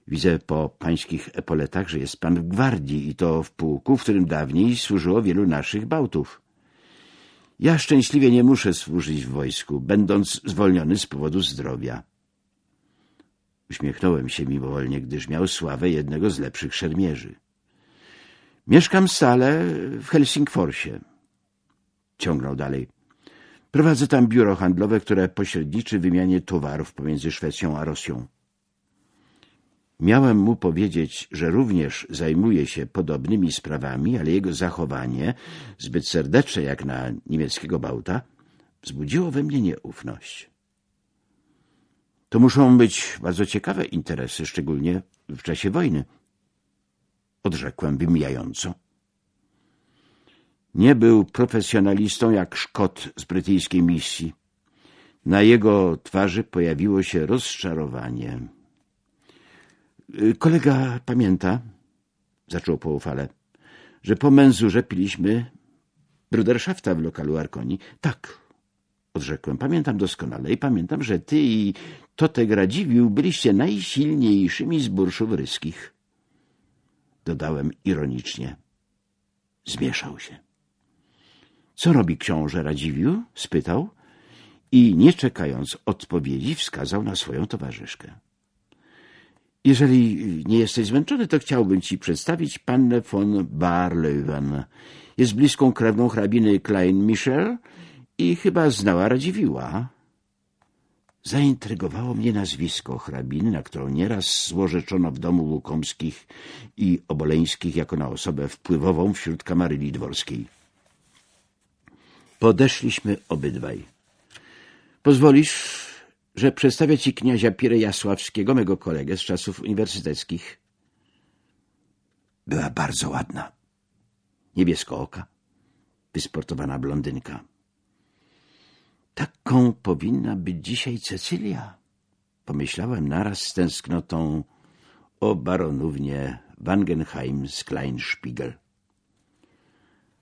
Widzę po pańskich epoletach, że jest pan w gwardii i to w pułku, w którym dawniej służyło wielu naszych Bałtów. Ja szczęśliwie nie muszę służyć w wojsku, będąc zwolniony z powodu zdrowia. Uśmiechnąłem się mimowolnie, gdyż miał sławę jednego z lepszych szermierzy. Mieszkam stale w Helsingforsie. Ciągnął dalej. Prowadzę tam biuro handlowe, które pośredniczy wymianie towarów pomiędzy Szwecją a Rosją. Miałem mu powiedzieć, że również zajmuje się podobnymi sprawami, ale jego zachowanie, zbyt serdeczne jak na niemieckiego bałta, wzbudziło we mnie nieufność. To muszą być bardzo ciekawe interesy, szczególnie w czasie wojny. Odrzekłem wymijająco. Nie był profesjonalistą jak Szkot z brytyjskiej misji. Na jego twarzy pojawiło się rozczarowanie. Kolega pamięta, zaczął poufale, że po menzurze piliśmy bruderszafta w lokalu Arkoni. Tak, odrzekłem, pamiętam doskonale i pamiętam, że ty i Totek Radziwił byliście najsilniejszymi z burszów ryskich. Dodałem ironicznie. Zmieszał się. Co robi książę Radziwił? spytał i nie czekając odpowiedzi wskazał na swoją towarzyszkę. Jeżeli nie jesteś zmęczony, to chciałbym ci przedstawić pannę von Barlöwen. Jest bliską krewną hrabiny Klein-Michel i chyba znała Radziwiła. Zaintrygowało mnie nazwisko hrabiny, na którą nieraz złożeczono w domu Łukomskich i Oboleńskich jako na osobę wpływową wśród kamaryli dworskiej. Podeszliśmy obydwaj. Pozwolisz, że przedstawię ci kniazia Pirejasławskiego, mego kolegę z czasów uniwersyteckich. Była bardzo ładna. Niebiesko oka, wysportowana blondynka. Taką powinna być dzisiaj Cecylia. Pomyślałem naraz z tęsknotą o baronównie Wangenheim z Kleinspiegel.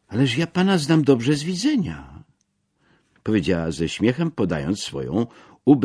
Ależ ja pana znam dobrze z widzenia, powiedziała ze śmiechem, podając swoją